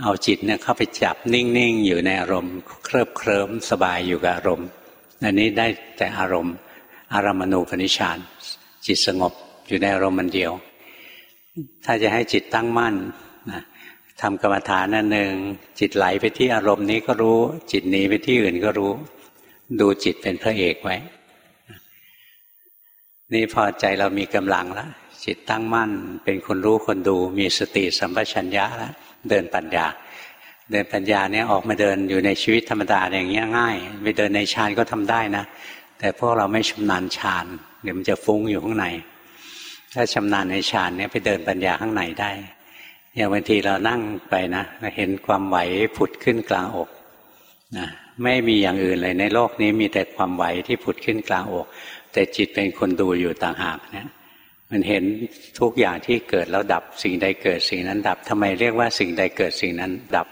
เอาจิตเนี่ยเข้าไปจับนิ่งๆอยู่ในอารมณ์เคลิบเคลิ้มสบายอยู่กับอารมณ์อันนี้ได้แต่อารมณ์ อารมณูปนิชานจิตสงบอยู่ในอารมณ์มันเดียว ถ้าจะให้จิตตั้งมั่นนะทำกรรมฐานนั่นหนึ่งจิตไหลไปที่อารมณ์นี้ก็รู้ จิตหนีไปที่อื่นก็รู้ ดูจิตเป็นพระเอกไว้ นี่พอใจเรามีกำลังแล้วจิตตั้งมั่น เป็นคนรู้คนดู มีสติสัมปชัญญะแล้วเดินปัญญา เดินปัญญาเนี่ยออกมาเดินอยู่ในชีวิตธรรมดาอย่างเงี้ยง่ายไปเดินในฌานก็ทำได้นะ แต่พวกเราไม่ชำนาญฌานเดี๋ยวมันจะฟุ้งอยู่ข้างใน ถ้าชำนาญในฌานเนี่ยไปเดินปัญญาข้างในได้อย่างบางทีเรานั่งไปนะเห็นความไหวผุดขึ้นกลางอกนะ ไม่มีอย่างอื่นเลยในโลกนี้มีแต่ความไหวที่ผุดขึ้นกลางอก แต่จิตเป็นคนดูอยู่ต่างหากเนี่ยมันเห็นทุกอย่างที่เกิดแล้วดับสิ่งใดเกิดสิ่งนั้นดับทำไมเรียกว่าสิ่งใดเกิดสิ่งนั้นดับ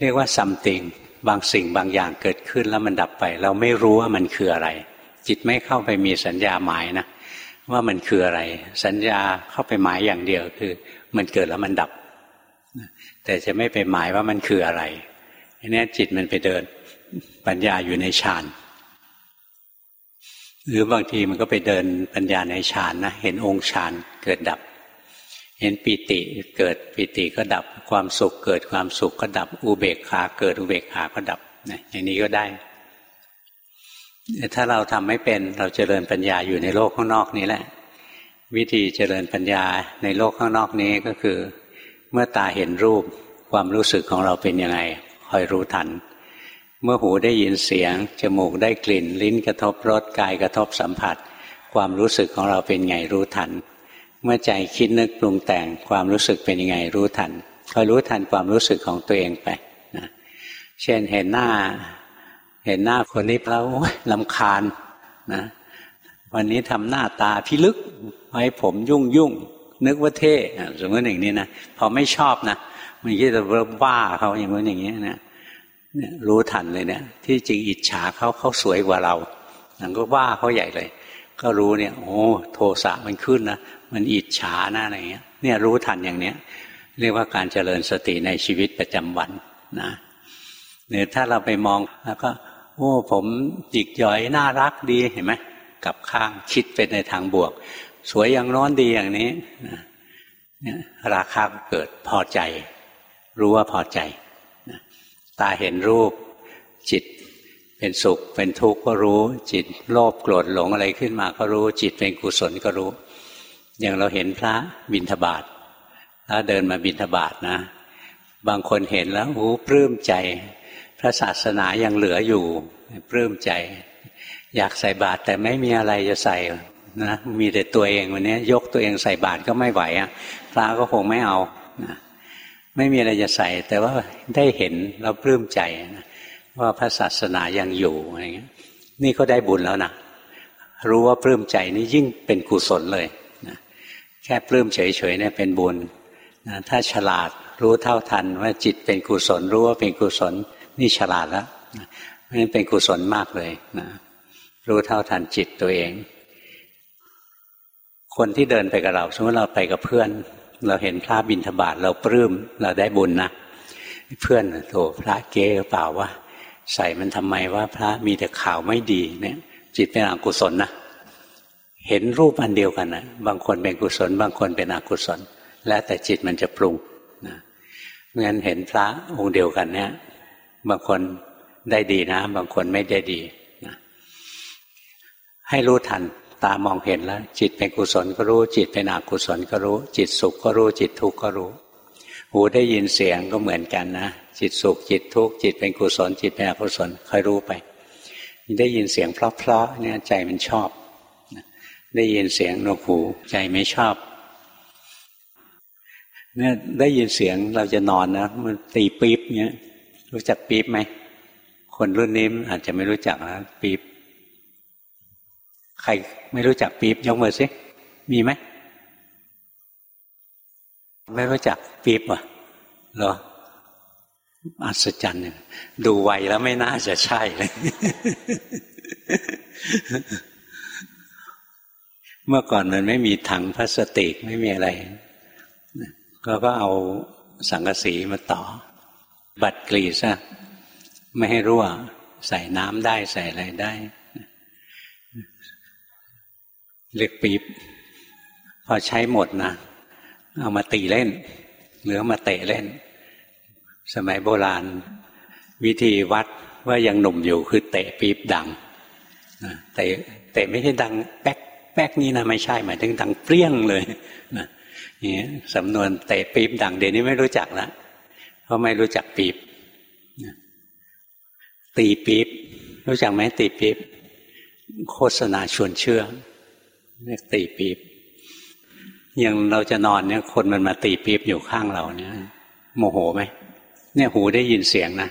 เรียกว่าซัมติงบางสิ่งบางอย่างเกิดขึ้นแล้วมันดับไป เราไม่รู้ว่ามันคืออะไร จิตไม่เข้าไปมีสัญญาหมายนะว่ามันคืออะไร สัญญาเข้าไปหมายอย่างเดียวคือ มันเกิดแล้วมันดับ แต่จะไม่ไปหมายว่ามันคืออะไร อันนี้จิตมันไปเดิน ปัญญาอยู่ในฌานหรือบางทีมันก็ไปเดินปัญญาในฌานนะเห็นองค์ฌานเกิดดับ เห็นปิติเกิดปิติก็ดับ ความสุขเกิดความสุขก็ดับ อุเบกขาเกิดอุเบกขาก็ดับนะอย่างนี้ก็ได้ ถ้าเราทำไม่เป็นเราจเจริญปัญญาอยู่ในโลกข้างนอกนี้แหละ วิธีเจริญปัญญาในโลกข้างนอกนี้ก็คือ เมื่อตาเห็นรูปความรู้สึกของเราเป็นยังไง อยรู้ทัน เมื่อหูได้ยินเสียง จมูกได้กลิ่น ลิ้นกระทบรสกายกระทบสัมผัส ความรู้สึกของเราเป็นไงรู้ทัน เมื่อใจคิดนึกปรุงแต่งความรู้สึกเป็นยังไงรู้ทันคอยรู้ทันความรู้สึกของตัวเองไปนะเช่นเห็นหน้า เห็นหน้าคนนี้แล้วลำคาญนะวันนี้ทำหน้าตาพิลึกไว้ผมยุ่งยุ่งนึกว่าเท่สมมติอย่างนี้นะพอไม่ชอบนะ มันก็จะว่าเขาอย่างนี้นอย่างนี้นะเนี่ยรู้ทันเลยเนี่ย ที่จริงอิจฉาเขาเขาสวยกว่าเรานังก็ว่าเขาใหญ่เลย ก็รู้เนี่ย โอ้โทสะมันขึ้นนะมันอิจฉาหน้าอะไรเงี้ย เนี่ยรู้ทันอย่างเนี้ย เรียกว่าการเจริญสติในชีวิตประจำวันนะเนี่ยถ้าเราไปมองแล้วก็ โอ้ผมจิกย่อยน่ารักดีเห็นไหมกับข้างคิดไปในทางบวก สวยอย่างน้อนดีอย่างนี้เนี่ยราคาเกิดพอใจ รู้ว่าพอใจ ตาเห็นรูป จิตเป็นสุข เป็นทุกข์ก็รู้ จิตโลภโกรธหลงอะไรขึ้นมาก็รู้ จิตเป็นกุศลก็รู้ อย่างเราเห็นพระบิณฑบาตแล้วเดินมาบิณฑบาตนะ บางคนเห็นแล้วโอ้ปลื้มใจ พระศาสนายังเหลืออยู่ปลื้มใจ อยากใส่บาตรแต่ไม่มีอะไรจะใส่นะมีแต่ตัวเองวันนี้ยกตัวเองใส่บาตรก็ไม่ไหวอะพระก็คงไม่เอานะ ไม่มีอะไรจะใส่ แต่ว่าได้เห็นเราปลื้มใจนะว่าพระศาสนายังอยู่อะไรเงี้ย นี่ก็ได้บุญแล้วนะรู้ว่าปลื้มใจนี่ยิ่งเป็นกุศลเลยนะแค่ปลื้มเฉยๆเนี่ยเป็นบุญนะถ้าฉลาดรู้เท่าทันว่าจิตเป็นกุศล รู้ว่าเป็นกุศล นี่ฉลาดแล้วนะนี่เป็นกุศลมากเลยนะรู้เท่าทันจิตตัวเอง คนที่เดินไปกับเรา สมมติเราไปกับเพื่อน เราเห็นพระบิณฑบาตเราปลื้มเราได้บุญนะเพื่อนโถพระเก๋เปล่าว่าใส่มันทำไมว่าพระมีแต่ข่าวไม่ดีเนี่ย จิตเป็นอกุศลนะเห็นรูปอันเดียวกันนะบางคนเป็นกุศล บางคนเป็นอกุศล แล้วแต่จิตมันจะปรุงนะงั้นเห็นพระองค์เดียวกันเนี่ย บางคนได้ดีนะ บางคนไม่ได้ดีนะให้รู้ทัน ตามองเห็นแล้ว จิตเป็นกุศลก็รู้ จิตเป็นอกุศลก็รู้ จิตสุขก็รู้ จิตทุกข์ก็รู้ หูได้ยินเสียงก็เหมือนกันนะ จิตสุขจิตทุกข์จิตเป็นกุศล จิตเป็นอกุศลคอยรู้ไป ได้ยินเสียงเพราะๆเนี่ยใจมันชอบ ได้ยินเสียงนกหูใจไม่ชอบเนี่ยได้ยินเสียงเราจะนอนนะมันตีปี๊บเนี้ยรู้จักปี๊บไหมคนรุ่นนี้อาจจะไม่รู้จักนะปี๊บ ใครไม่รู้จักปี๊บยกมือสิมีไหมไม่รู้จักปี๊บอะเหรออัศจรรย์ดูไวแล้วไม่น่าจะใช่เลยเมื่อก่อนมันไม่มีถังพลาสติกไม่มีอะไร ก็ก็เอาสังกะสีมาต่อ บัดกรีซะไม่ให้รั่ว ใส่น้ำได้ใส่อะไรได้ เรียกปี๊บพอใช้หมดนะเอามาตีเล่น หรือมาเตะเล่น สมัยโบราณ วิธีวัดว่ายังหนุ่มอยู่คือเตะปี๊บดังเตะเตะไม่ใช่ดังแป๊กแป๊กนี่นะไม่ใช่หมายถึงดังเปรี้ยงเลยนะนี่สำนวนเตะปี๊บดังเดี๋ยวนี้ไม่รู้จักแล้วเพราะไม่รู้จักปี๊บตีปี๊บรู้จักไหมตีปี๊บโฆษณาชวนเชื่อ เรียกตีปี๊บอย่างเราจะนอนเนี่ย คนมันมาตีปี๊บอยู่ข้างเราเนี่ย โมโหไหมเนี่ยหูได้ยินเสียงนะ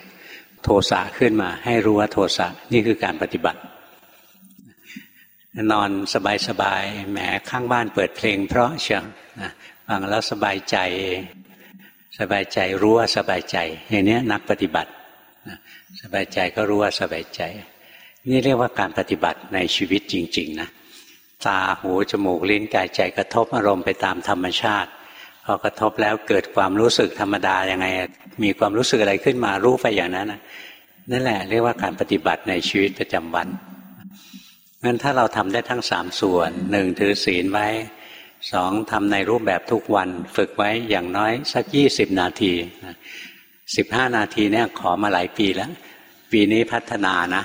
โทสะขึ้นมา ให้รู้ว่าโทสะนี่คือการปฏิบัติ นอนสบายๆแหมข้างบ้านเปิดเพลง เพราะเชียงนะฟังแล้วสบายใจ สบายใจรู้ว่าสบายใจ อย่างนี้นักปฏิบัติสบายใจก็รู้ว่าสบายใจ นี่เรียกว่าการปฏิบัติในชีวิตจริง ๆ นะ ตาหูจมูกลิ้นกายใจกระทบอารมณ์ไปตามธรรมชาติพอกระทบแล้วเกิดความรู้สึกธรรมดายังไง มีความรู้สึกอะไรขึ้นมารู้ไปอย่างนั้นนั่นแหละเรียกว่าการปฏิบัติในชีวิตประจำวันงั้นถ้าเราทำได้ทั้งสามส่วนหนึ่งถือศีลไว้สองทำในรูปแบบทุกวัน ฝึกไว้อย่างน้อยสักยี่สิบนาทีสิบห้านาทีเนี่ยขอมาหลายปีแล้ว ปีนี้พัฒนานะ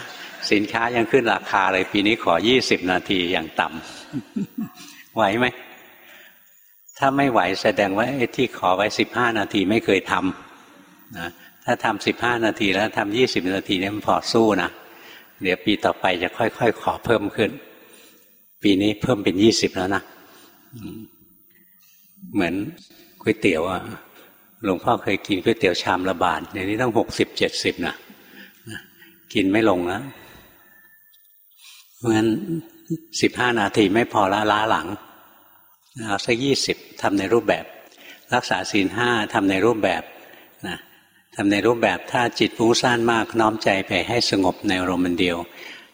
สินค้ายังขึ้นราคาเลยปีนี้ขอยี่สิบนาทีอย่างต่ำไหวไหม ถ้าไม่ไหวแสดงว่าไอ้ที่ขอไว้สิบห้านาทีไม่เคยทำนะถ้าทำสิบห้านาทีแล้วทำยี่สิบนาทีนี่มันพอสู้นะเดี๋ยวปีต่อไปจะค่อยๆขอเพิ่มขึ้น ปีนี้เพิ่มเป็นยี่สิบแล้วนะเหมือนก๋วยเตี๋ยวอะหลวงพ่อเคยกินก๋วยเตี๋ยวชามละบาทเดี๋ยวนี้ต้องหกสิบเจ็ดสิบนะกินไม่ลงแล้ว เพราะงั้นสิบห้านาทีไม่พอละล้าหลังเอาสักยี่สิบทำในรูปแบบ รักษาศีลห้าทำในรูปแบบนะทำในรูปแบบถ้าจิตฟุ้งซ่านมากน้อมใจไปให้สงบในอารมณ์เดียว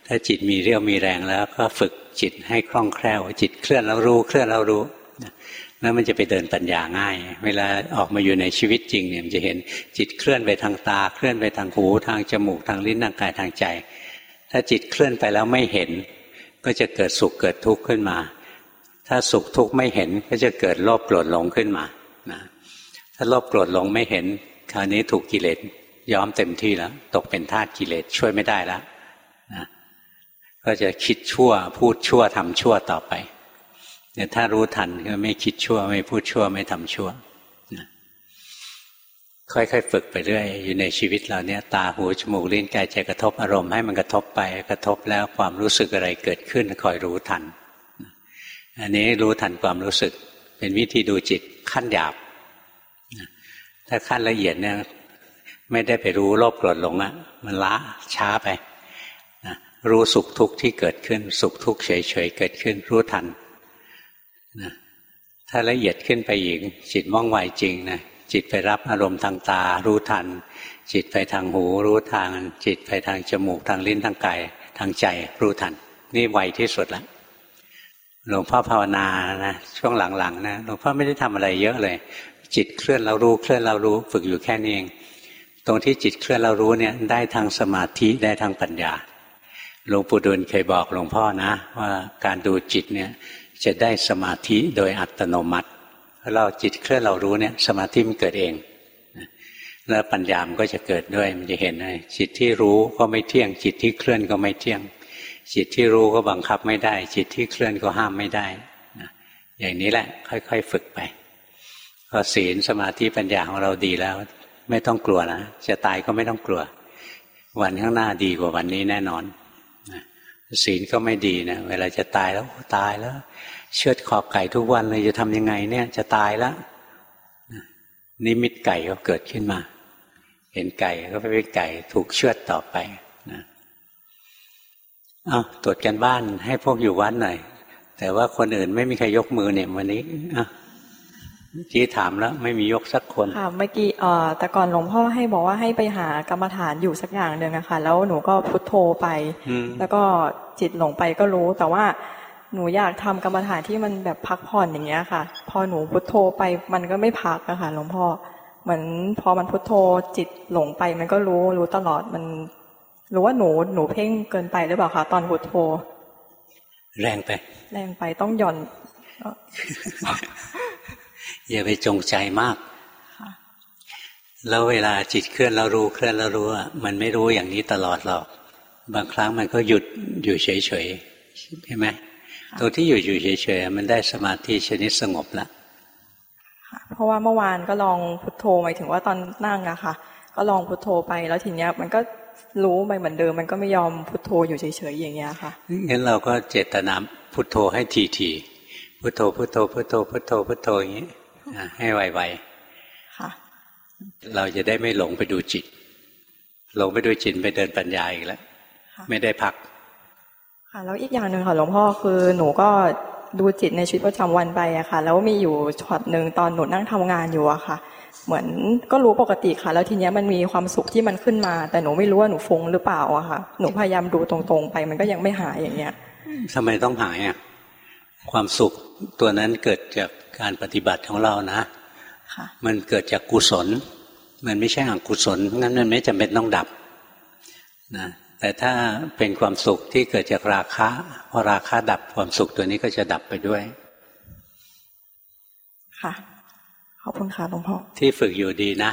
ถ้าจิตมีเรี่ยวมีแรงแล้วก็ฝึกจิตให้คล่องแคล่ว จิตเคลื่อนแล้วรู้เคลื่อนแล้วรู้แล้วมันจะไปเดินปัญญาง่าย เวลาออกมาอยู่ในชีวิตจริงเนี่ยมันจะเห็นจิตเคลื่อนไปทางตา เคลื่อนไปทางหูทางจมูกทางลิ้นทางกายทางใจ ถ้าจิตเคลื่อนไปแล้วไม่เห็น ก็จะเกิดสุขเกิดทุกข์ขึ้นมา ถ้าสุขทุกข์ไม่เห็นก็จะเกิดโลภโกรธหลงขึ้นมานะถ้าโลภโกรธหลงไม่เห็น คราวนี้ถูกกิเลสย้อมเต็มที่แล้ว ตกเป็นทาสกิเลสช่วยไม่ได้แล้วนะก็จะคิดชั่วพูดชั่วทำชั่วต่อไปเนี่ยถ้ารู้ทันก็ไม่คิดชั่ว ไม่พูดชั่วไม่ทำชั่ว ค่อยๆฝึกไปเรื่อยอยู่ในชีวิตเราเนี่ยตาหูจมูกลิ้นกายใจกระทบอารมณ์ให้มันกระทบไปกระทบแล้วความรู้สึกอะไรเกิดขึ้นคอยรู้ทัน อันนี้รู้ทันความรู้สึก เป็นวิธีดูจิตขั้นหยาบ ถ้าขั้นละเอียดเนี่ยไม่ได้ไปรู้โลภโกรธหลงอะ่ะมันล้าช้าไปนะรู้สุขทุกข์ที่เกิดขึ้น สุขทุกข์เฉยๆเกิดขึ้น รู้ทันนะถ้าละเอียดขึ้นไปอีกจิตว่องไวจริงนะ จิตไปรับอารมณ์ทางตา รู้ทัน จิตไปทางหู รู้ทาง จิตไปทางจมูกทางลิ้นทางกายทางใจรู้ทัน นี่ไวที่สุดแล้วหลวงพ่อภาวนานะช่วงหลังๆนะหลวงพ่อไม่ได้ทำอะไรเยอะเลย จิตเคลื่อนเรารู้เคลื่อนเรารู้ฝึกอยู่แค่นี้เองตรงที่จิตเคลื่อนเรารู้เนี่ยได้ทางสมาธิได้ทางปัญญาหลวงปู่ดูลเคยบอกหลวงพ่อนะ ว่าการดูจิตเนี่ยจะได้สมาธิโดยอัตโนมัติ เราจิตเคลื่อนเรารู้เนี่ย สมาธิมันเกิดเองแล้วปัญญามก็จะเกิดด้วย มันจะเห็นเลยจิตที่รู้ก็ไม่เที่ยง จิตที่เคลื่อนก็ไม่เที่ยง จิตที่รู้ก็บังคับไม่ได้ จิตที่เคลื่อนก็ห้ามไม่ได้นะอย่างนี้แหละ ค่อย ๆ ฝึกไปพอศีลสมาธิปัญญาของเราดีแล้ว ไม่ต้องกลัวนะจะตายก็ไม่ต้องกลัว วันข้างหน้าดีกว่าวันนี้แน่นอนศีลก็ไม่ดีนะเวลาจะตายแล้วตายแล้ว เชือดขอบไก่ทุกวันเลยจะทำยังไงเนี่ย จะตายแล้วนิมิตไก่ก็เกิดขึ้นมา เห็นไก่ก็ไปเป็นไก่ถูกเชือดต่อไปนะเอาตรวจกันบ้านให้พวกอยู่วัดหน่อย แต่ว่าคนอื่นไม่มีใครยกมือเนี่ยวันนี้อะจีถามแล้ว ไม่มียกสักคนค่ะเมื่อกี้เอ่อแต่ก่อนหลวงพ่อให้บอกว่าให้ไปหากรรมฐานอยู่สักอย่างหนึ่งอะค่ะแล้วหนูก็พุทโธไป แล้วก็จิตหลงไปก็รู้แต่ว่า หนูอยากทำกรรมฐานที่มันแบบพักผ่อนอย่างเงี้ยค่ะ พอหนูพุทโธไปมันก็ไม่พักอะค่ะหลวงพ่อเหมือนพอมันพุทโธจิตหลงไป มันก็รู้รู้ตลอดมันหรือว่าหนูหนูเพ่งเกินไปหรือเปล่าคะตอนพุทโธ แรงไป แรงไปต้องหย่อนอย่าไปจงใจมากแล้วเวลาจิตเคลื่อนเรารู้เคลื่อนเรารู้อะมันไม่รู้อย่างนี้ตลอดหรอก บางครั้งมันก็หยุดอยู่เฉยๆใช่ไหม ตัวที่อยู่อยู่เฉยๆมันได้สมาธิชนิดสงบแล้วเพราะว่าเมื่อวานก็ลองพุทโธหมายถึงว่าตอนนั่งอะค่ะ ก็ลองพุทโธไปแล้วทีเนี้ยมันก็รู้ไปเหมือนเดิม มันก็ไม่ยอมพุทโธอยู่เฉยๆอย่างเงี้ยค่ะงั้นเราก็เจตนาพุทโธให้ทีๆพุทโธพุทโธพุทโธพุทโธพุทโธอย่างนี้ให้ไวๆค่ะ เราจะได้ไม่หลงไปดูจิต หลงไปดูจิตไปเดินปัญญาอีกแล้วไม่ได้พัก ค่ะแล้วอีกอย่างหนึ่งค่ะหลวงพ่อคือหนูก็ดูจิตในชีวิตประจำวันไปอะค่ะ แล้วมีอยู่ช็อตหนึ่งตอนหนูนั่งทำงานอยู่อะค่ะ เหมือนก็รู้ปกติค่ะ แล้วทีเนี้ยมันมีความสุขที่มันขึ้นมา แต่หนูไม่รู้ว่าหนูฟุ้งหรือเปล่าอะค่ะ หนูพยายามดูตรงๆไป มันก็ยังไม่หายอย่างเงี้ยทำไมต้องหายอะความสุขตัวนั้นเกิดจากการปฏิบัติของเรานะมันเกิดจากกุศล มันไม่ใช่อกุศลงั้นมันไม่จำเป็นต้องดับนะ แต่ถ้าเป็นความสุขที่เกิดจากราคะพอราคะดับความสุขตัวนี้ก็จะดับไปด้วย ค่ะขอบคุณค่ะหลวงพ่อที่ฝึกอยู่ดีนะ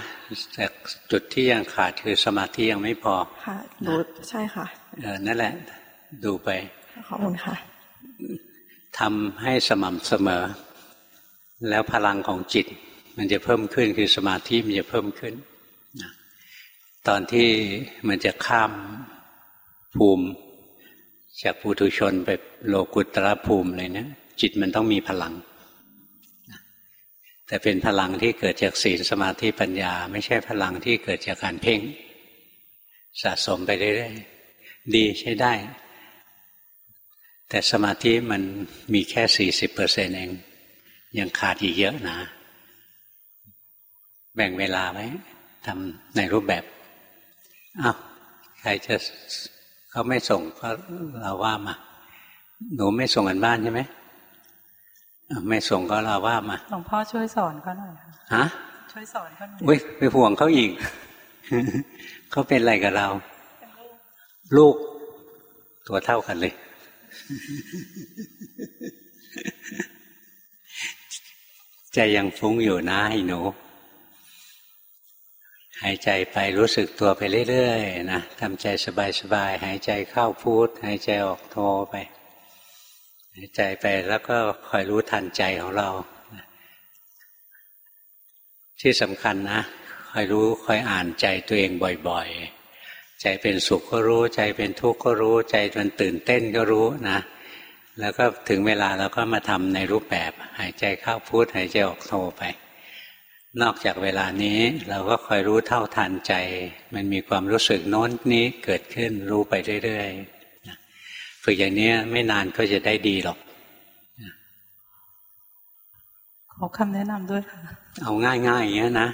แต่จุดที่ยังขาดคือสมาธิยังไม่พอ ค่ะดูใช่ค่ะเออนั่นแหละ ดูไปขอบคุณค่ะทำให้สม่ำเสมอ แล้วพลังของจิต มันจะเพิ่มขึ้นคือสมาธิมันจะเพิ่มขึ้นตอนที่มันจะข้าม ภูมิ จากปุถุชนไปโลกุตระภูมิเลยเนะจิตมันต้องมีพลัง แต่เป็นพลังที่เกิดจากศีลสมาธิปัญญา ไม่ใช่พลังที่เกิดจากการเพ่ง สะสมไปเรื่อยๆดีใช้ได้ แต่สมาธิมันมีแค่สี่สิบเปอร์เซ็นเอง ยังขาดอีกเยอะนะ แบ่งเวลาไว้ทำในรูปแบบอ้าวใครจะ เขาไม่ส่งก็เราว่ามา หนูไม่ส่งกันบ้านใช่ไหมไม่ส่งก็เราว่ามาหลวงพ่อช่วยสอนเขาหน่อยฮะช่วยสอนเขาหน่อยอุ้ยไปห่วงเขาอีกเขาเป็นอะไรกับเรา ลูกตัวเท่ากันเลย ใจยังฟุ้งอยู่นะไอ้หนู หายใจไปรู้สึกตัวไปเรื่อยๆนะทำใจสบายๆหายใจเข้าพูดหายใจออกโทไป หายใจไปแล้วก็คอยรู้ทันใจของเรา ที่สำคัญนะคอยรู้คอยอ่านใจตัวเองบ่อยๆ ใจเป็นสุขก็รู้ ใจเป็นทุกข์ก็รู้ ใจมันตื่นเต้นก็รู้นะ แล้วก็ถึงเวลาเราก็มาทำในรูปแบบ หายใจเข้าพูดหายใจออกโทไป นอกจากเวลานี้เราก็คอยรู้เท่าทันใจ มันมีความรู้สึกโน้นนี้เกิดขึ้นรู้ไปเรื่อยๆฝึกอย่างนี้ไม่นานก็จะได้ดีหรอกขอคำแนะนำด้วยค่ะ เอาง่ายๆอย่างนี้นะ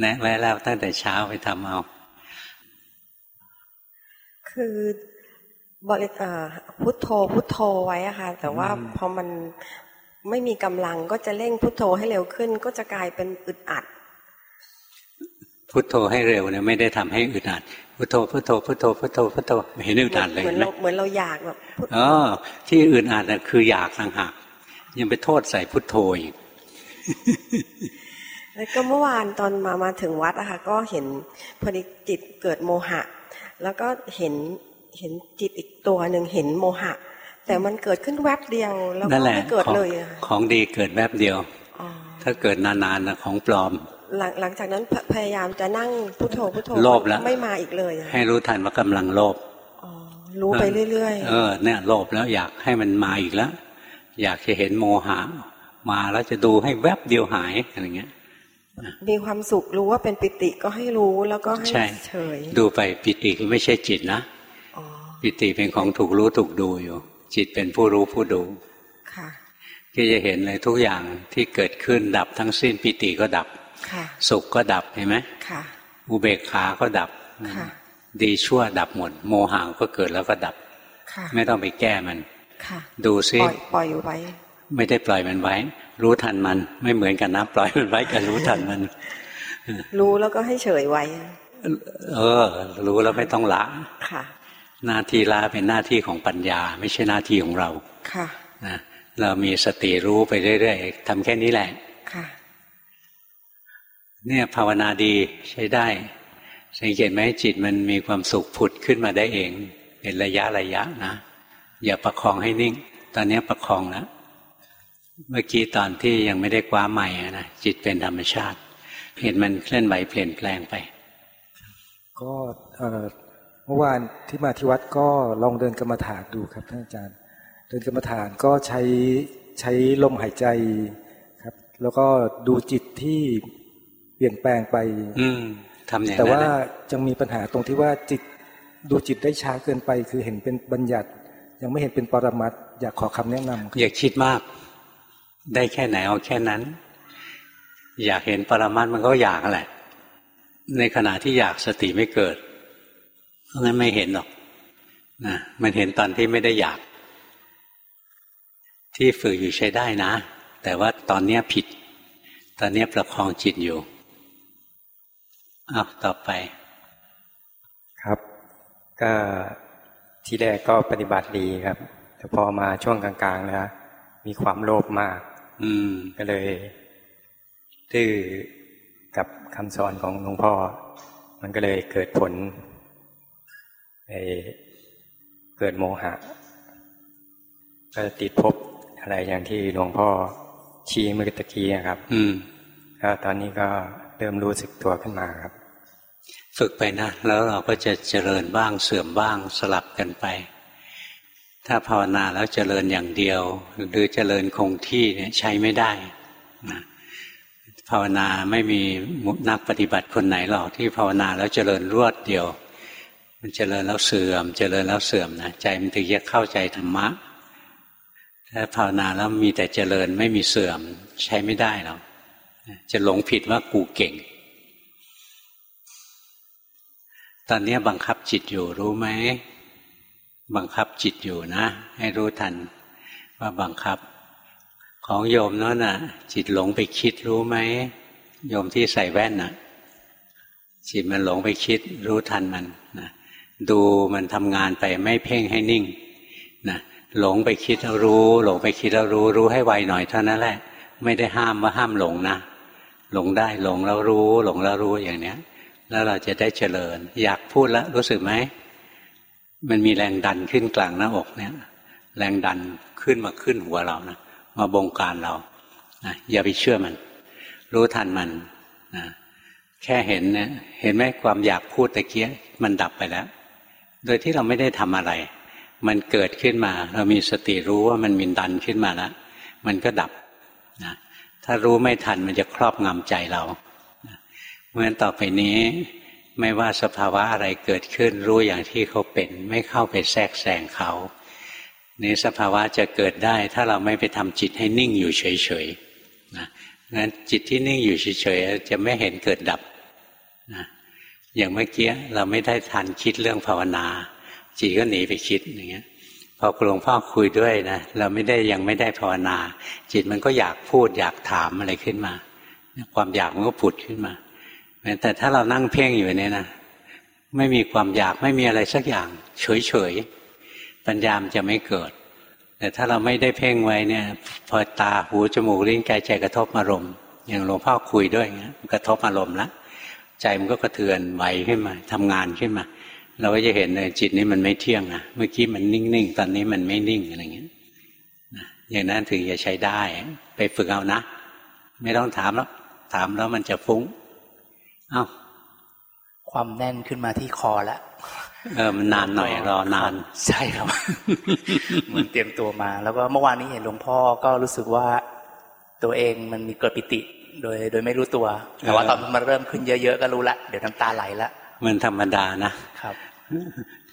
แนะไว้แล้วตั้งแต่เช้าไปทำเอา คือบริพุทโธพุทโธไว้อะค่ะ แต่ว่าพอมัน ไม่มีกำลังก็จะเร่งพุทโธให้เร็วขึ้น ก็จะกลายเป็นอึดอัด พุทโธให้เร็วเนี่ยไม่ได้ทำให้อึดอัดพุทโธพุทโธพุทโธพุทโธพุทโธไม่เห็นอึดอัดเลยเหมือนเราเหมือนเราอยากแบบอ๋อที่อึดอัดน่ะคืออยากต่างหากยังไปโทษใส่พุทโธอีกแล้วก็เมื่อวานตอนมามาถึงวัดอะค่ะก็เห็นพอดีจิตเกิดโมหะ แล้วก็เห็นเห็นจิตอีกตัวหนึ่งเห็นโมหะ แต่มันเกิดขึ้นแวบเดียว แล้วก็ไม่เกิดเลยของดีเกิดแวบเดียวถ้าเกิดนานๆนะของปลอม หลังหลังจากนั้นพยายามจะนั่งพุทโธพุทโธโลภแล้วไม่มาอีกเลย ให้รู้ทันว่ากำลังโลภรู้ไปเรื่อยๆเออเนี่ยโลภแล้วอยากให้มันมาอีกแล้ว อยากจะเห็นโมหะมาแล้วจะดูให้แวบเดียวหายอะไรเงี้ยมีความสุขรู้ว่าเป็นปิติก็ให้รู้แล้วก็ให้เฉย ดูไปปิติก็ไม่ใช่จิตนะปิติเป็นของถูกรู้ถูกดูอยู่ จิตเป็นผู้รู้ผู้ดูก็จะเห็นเลยทุกอย่างที่เกิดขึ้นดับทั้งสิ้นปิติก็ดับสุขก็ดับเห็นไหมอุเบกขาก็ดับดีชั่วดับหมดโมหะก็เกิดแล้วก็ดับไม่ต้องไปแก้มันดูซิปล่อยไว้ ไม่ได้ปล่อยมันไว้ รู้ทันมันไม่เหมือนกันนะปล่อยมันไว้กับรู้ทันมัน รู้แล้วก็ให้เฉยไว้ เออ รู้แล้วไม่ต้องละค่ะ หน้าที่ละเป็นหน้าที่ของปัญญา ไม่ใช่หน้าที่ของเรา ค่ะนะเรามีสติรู้ไปเรื่อยๆทำแค่นี้แหละ ค่ะ เนี่ยภาวนาดีใช้ได้ สังเกตไหมจิตมันมีความสุขผุดขึ้นมาได้เอง เป็นระยะระยะนะ อย่าประคองให้นิ่ง ตอนนี้ประคองแล้วเมื่อกี้ตอนที่ยังไม่ได้คว้าใหม่นะจิตเป็นธรรมชาติ เห็นมันเคลื่อนไหวเปลี่ยนแปลงไป ก็ เมื่อวานที่มาที่วัดก็ลองเดินกรรมฐานดูครับท่านอาจารย์ เดินกรรมฐานก็ใช้ใช้ลมหายใจครับ แล้วก็ดูจิตที่เปลี่ยนแปลงไป อืมทำอย่างนั้นแต่ว่ายังมีปัญหาตรงที่ว่าจิตดูจิตได้ช้าเกินไป คือเห็นเป็นบัญญัติ ยังไม่เห็นเป็นปรมัตอยากขอคำแนะนำอย่าคิดมาก ได้แค่ไหนเอาแค่นั้น อยากเห็นปรมัตมันก็อยากแหละ ในขณะที่อยากสติไม่เกิดเพ ราะงั้นไม่เห็นหรอกนะมันเห็นตอนที่ไม่ได้อยาก ที่ฝึกอยู่ใช้ได้นะ แต่ว่าตอนนี้ผิด ตอนนี้ประคองจิตอยู่อ้าวต่อไป ครับ ก็ที่แรกก็ปฏิบัติดีครับ แต่พอมาช่วงกลางๆนะมีความโลภมาก อืม ก็เลยตื้อกับคำสอนของหลวงพ่อ มันก็เลยเกิดผล เกิดโมหะ ก็ติดพบอะไรอย่างที่หลวงพ่อชี้เมื่อตะกี้นะครับ อืมก็ตอนนี้ก็เริ่มรู้สึกตัวขึ้นมาครับ ฝึกไปนะ แล้วเราก็จะเจริญบ้างเสื่อมบ้างสลับกันไป ถ้าภาวนาแล้วเจริญอย่างเดียว หรือเจริญคงที่เนี่ยใช้ไม่ได้นะภาวนาไม่มีนักปฏิบัติคนไหนหรอกที่ภาวนาแล้วเจริญรวดเดียว มันเจริญแล้วเสื่อม เจริญแล้วเสื่อมนะใจมันถึงจะเข้าใจธรรมะถ้าภาวนาแล้วมีแต่เจริญไม่มีเสื่อมใช้ไม่ได้หรอกจะหลงผิดว่ากูเก่ง ตอนนี้บังคับจิตอยู่รู้ไหมบังคับจิตอยู่นะ ให้รู้ทัน ว่าบังคับ ของโยมนั่นน่ะ จิตหลงไปคิดรู้ไหมโยมที่ใส่แว่นน่ะ จิตมันหลงไปคิด รู้ทันมัน ดูมันทำงานไปไม่เพ่งให้นิ่งนะหลงไปคิดแล้วรู้ หลงไปคิดแล้วรู้รู้ให้ไวหน่อยเท่านั้นแหละ ไม่ได้ห้ามว่าห้ามหลงนะหลงได้หลงแล้วรู้ หลงแล้วรู้อย่างเนี้ย แล้วเราจะได้เจริญ อยากพูดแล้วรู้สึกไหมมันมีแรงดันขึ้นกลางหน้าอกเนี่ย แรงดันขึ้นมาขึ้นหัวเรานะมาบงการเรานะอย่าไปเชื่อมัน รู้ทันมันนะแค่เห็นเนี่ยเห็นไหมความอยากพูดตะเกียมันดับไปแล้ว โดยที่เราไม่ได้ทำอะไร มันเกิดขึ้นมา เรามีสติรู้ว่ามันมีดันขึ้นมาแล้วมันก็ดับนะถ้ารู้ไม่ทันมันจะครอบงำใจเราเพราะฉะนั้นต่อไปนี้ไม่ว่าสภาวะอะไรเกิดขึ้นรู้อย่างที่เขาเป็น ไม่เข้าไปแทรกแซงเขานี้สภาวะจะเกิดได้ ถ้าเราไม่ไปทำจิตให้นิ่งอยู่เฉยๆนะงั้นจิตที่นิ่งอยู่เฉยๆจะไม่เห็นเกิดดับนะ อย่างเมื่อกี้เราไม่ได้ทันคิดเรื่องภาวนาจิตก็หนีไปคิดอย่างเงี้ยพอหลวงพ่อคุยด้วยนะเราไม่ได้ยังไม่ได้ภาวนา จิตมันก็อยากพูดอยากถามอะไรขึ้นมา ความอยากมันก็ผุดขึ้นมาแต่ถ้าเรานั่งเพ่งอยู่เนี่ยนะไม่มีความอยากไม่มีอะไรสักอย่าง เฉยๆปัญญามจะไม่เกิด แต่ถ้าเราไม่ได้เพ่งไว้เนี่ย พอตาหูจมูกลิ้นกายใจกระทบอารมณ์อย่างหลวงพ่อคุยด้วยเงี้ยกระทบอารมณ์แล้ว ใจมันก็กระเทือนไหวขึ้นมาทำงานขึ้นมา เราก็จะเห็นเลยจิตนี้มันไม่เที่ยงนะเมื่อกี้มันนิ่งๆตอนนี้มันไม่นิ่งอะไรเงี้ยอย่างนั้นถึงจะใช้ได้ ไปฝึกเอานะ ไม่ต้องถามแล้ว ถามแล้วมันจะฟุ้งเอา้าความแน่นขึ้นมาที่คอแล้วเออมันนานหน่อยรอนาน ใช่ครับเหมือนเตรียมตัวมา แล้วก็เมื่อวานนี้เห็นหลวงพ่อก็รู้สึกว่าตัวเองมันมีเกิดปิติ โดยโดยไม่รู้ตัว แต่ว่าตอนมันเริ่มขึ้นเยอะๆก็รู้ละเดี๋ยวน้ำตาไหลละมันธรรมดานะครับ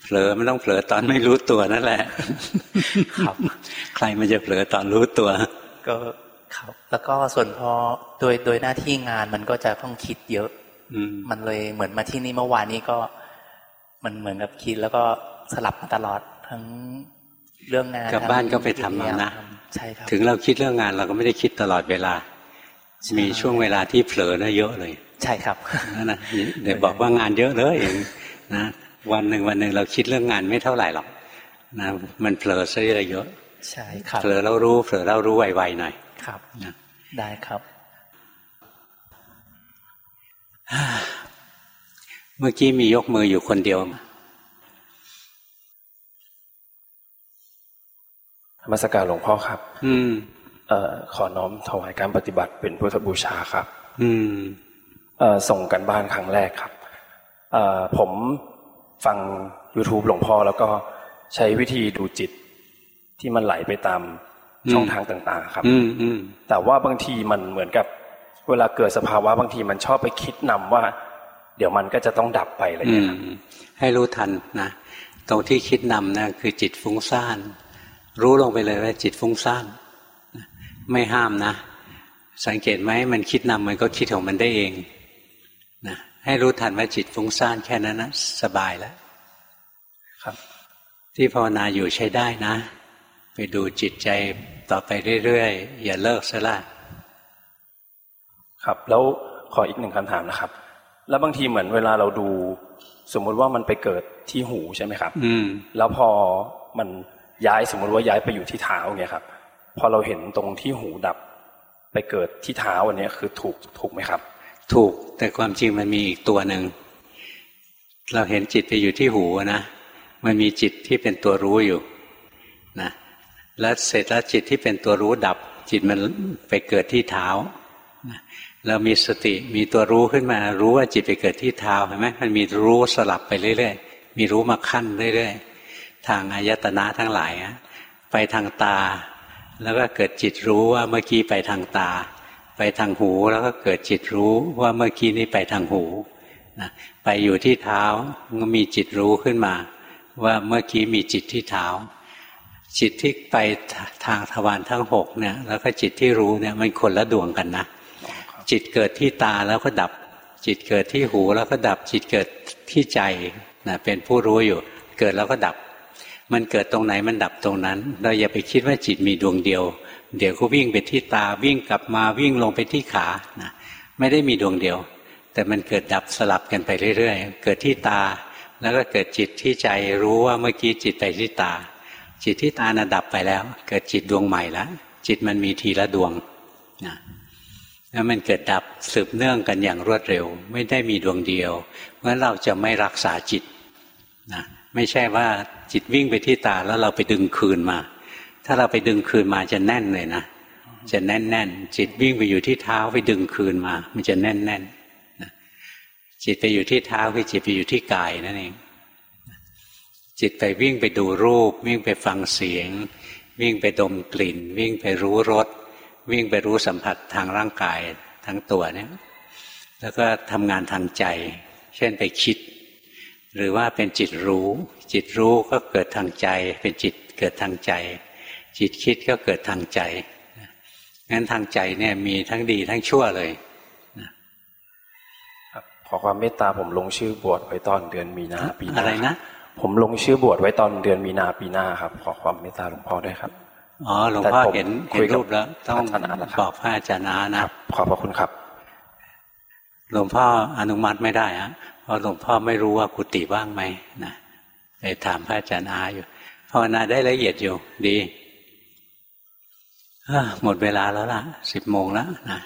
เผลอไม่ต้องเผลอตอนไม่รู้ตัวนั่นแหละ ครับ ใครมันจะเผลอตอนรู้ตัว ก็ครับแล้วก็ส่วนพอโดยโดยหน้าที่งานมันก็จะต้องคิดเยอะ อืมันเลยเหมือนมาที่นี่เมื่อวานนี้ก็ มันเหมือนกับคิดแล้วก็สลับมาตลอดทั้งเรื่องงานกลับบ้านก็ไปทำนะใช่ครับถึงเราคิดเรื่องงานเราก็ไม่ได้คิดตลอดเวลา มีช่วงเวลาที่เผลอนะเยอะเลย ใช่ครับนั่นนะเดี๋ยวบอกว่างานเยอะเลยนะวันหนึ่งวันหนึ่งเราคิดเรื่องงานไม่เท่าไหร่หรอกนะมันเผลอซะเยอะใช่ครับเผลอเรารู้เผลอเรารู้ไวๆหน่อยครับนะได้ครับ เมื่อกี้มียกมืออยู่คนเดียววมาสการหลวงพ่อครับ อืมเอ่อ ขอน้อมถวายการปฏิบัติเป็นพุทธบูชาครับ อืมเอ่อส่งกันบ้านครั้งแรกครับเอ่อผมฟัง YouTube หลวงพ่อแล้วก็ใช้วิธีดูจิตที่มันไหลไปตามช่องทางต่างๆ ครับอืมอืมแต่ว่าบางทีมันเหมือนกับ เวลาเกิดสภาวะบางทีมันชอบไปคิดนำว่า เดี๋ยวมันก็จะต้องดับไปอะไรอย่างเงี้ยครับให้รู้ทันนะตรงที่คิดนำนะคือจิตฟุ้งซ่านรู้ลงไปเลยว่าจิตฟุ้งซ่าน ไม่ห้ามนะ สังเกตไหมมันคิดนำมันก็คิดของมันได้เองนะให้รู้ทันว่าจิตฟุ้งซ่านแค่นั้นนะสบายแล้วครับ ที่ภาวนาอยู่ใช้ได้นะ ไปดูจิตใจต่อไปเรื่อยๆ อย่าเลิกซะละครับ แล้วขออีกหนึ่งคำถามนะครับ แล้วบางทีเหมือนเวลาเราดู สมมุติว่ามันไปเกิดที่หูใช่ไหมครับ อืม แล้วพอมันย้ายสมมุติว่าย้ายไปอยู่ที่เท้าเนี่ยครับ พอเราเห็นตรงที่หูดับไปเกิดที่เท้าอันนี้คือถูกถูกไหมครับ ถูกแต่ความจริงมันมีอีกตัวหนึ่งเราเห็นจิตไปอยู่ที่หูนะมันมีจิตที่เป็นตัวรู้อยู่นะแล้วเสร็จแล้วจิตที่เป็นตัวรู้ดับ จิตมันไปเกิดที่เท้าเรามีสติมีตัวรู้ขึ้นมา รู้ว่าจิตไปเกิดที่เท้าเห็นไหมมันมีรู้สลับไปเรื่อยๆมีรู้มาขั้นเรื่อยๆทางอายตนะทั้งหลายไปทางตา แล้วก็เกิดจิตรู้ว่าเมื่อกี้ไปทางตา ไปทางหู แล้วก็เกิดจิตรู้ว่าเมื่อกี้นี้ไปทางหูนะไปอยู่ที่เท้าก็มีจิตรู้ขึ้นมา ว่าเมื่อกี้มีจิตที่เท้า จิตที่ไปทางทวารทั้งหกเนี่ย แล้วก็จิตที่รู้เนี่ยมันคนละดวงกันนะจิตเกิดที่ตาแล้วก็ดับ จิตเกิดที่หูแล้วก็ดับ จิตเกิดที่ใจนะเป็นผู้รู้อยู่ เกิดแล้วก็ดับ มันเกิดตรงไหนมันดับตรงนั้น เราอย่าไปคิดว่าจิตมีดวงเดียว เดี๋ยวก็วิ่งไปที่ตาวิ่งกลับมาวิ่งลงไปที่ขานะไม่ได้มีดวงเดียว แต่มันเกิดดับสลับกันไปเรื่อยๆ เกิดที่ตา แล้วก็เกิดจิตที่ใจรู้ว่าเมื่อกี้จิตไปที่ตา จิตที่ตาน่ะดับไปแล้ว เกิดจิตดวงใหม่แล้วจิตมันมีทีละดวงนะแล้วมันเกิดดับสืบเนื่องกันอย่างรวดเร็ว ไม่ได้มีดวงเดียวเพราะเราจะไม่รักษาจิตนะ ไม่ใช่ว่าจิตวิ่งไปที่ตาแล้วเราไปดึงคืนมา ถ้าเราไปดึงคืนมาจะแน่นเลยนะจะแน่นแน่นจิตวิ่งไปอยู่ที่เท้าไปดึงคืนมา มันจะแน่นแน่นจิตไปอยู่ที่เท้าคือจิตไปอยู่ที่กายนั่นเองจิตไปวิ่งไปดูรูป วิ่งไปฟังเสียง วิ่งไปดมกลิ่น วิ่งไปรู้รสวิ่งไปรู้สัมผัสทางร่างกายทั้งตัวเนี่ยแล้วก็ทำงานทางใจ เช่นไปคิด หรือว่าเป็นจิตรู้ จิตรู้ก็เกิดทางใจ เป็นจิตเกิดทางใจ จิตคิดก็เกิดทางใจงั้นทางใจเนี่ยมีทั้งดีทั้งชั่วเลยครับขอความเมตตาผมลงชื่อบวชไว้ตอนเดือนมีนาปีหน้าอะไรนะผมลงชื่อบวชไว้ตอนเดือนมีนาปีหน้าครับ ขอความเมตตาหลวงพ่อด้วยครับอ๋อหลวงพ่อแต่ผมเห็นคุเห็นยกับรูปแล้ว ต้องอาจารย์อาแล้วครับบอกพระอาจารย์อานะครับขอบพระคุณครับ หลวงพ่ออนุมัติไม่ได้ฮะเพ ราะหลวงพ่อไม่รู้ว่ากุฏิว่างไหมนะไปถามพระอาจารย์อาอยู่ภาวนาได้ละเอียดอยู่ ดีหมดเวลาแล้วล่ะสิบโมงแล้วนะ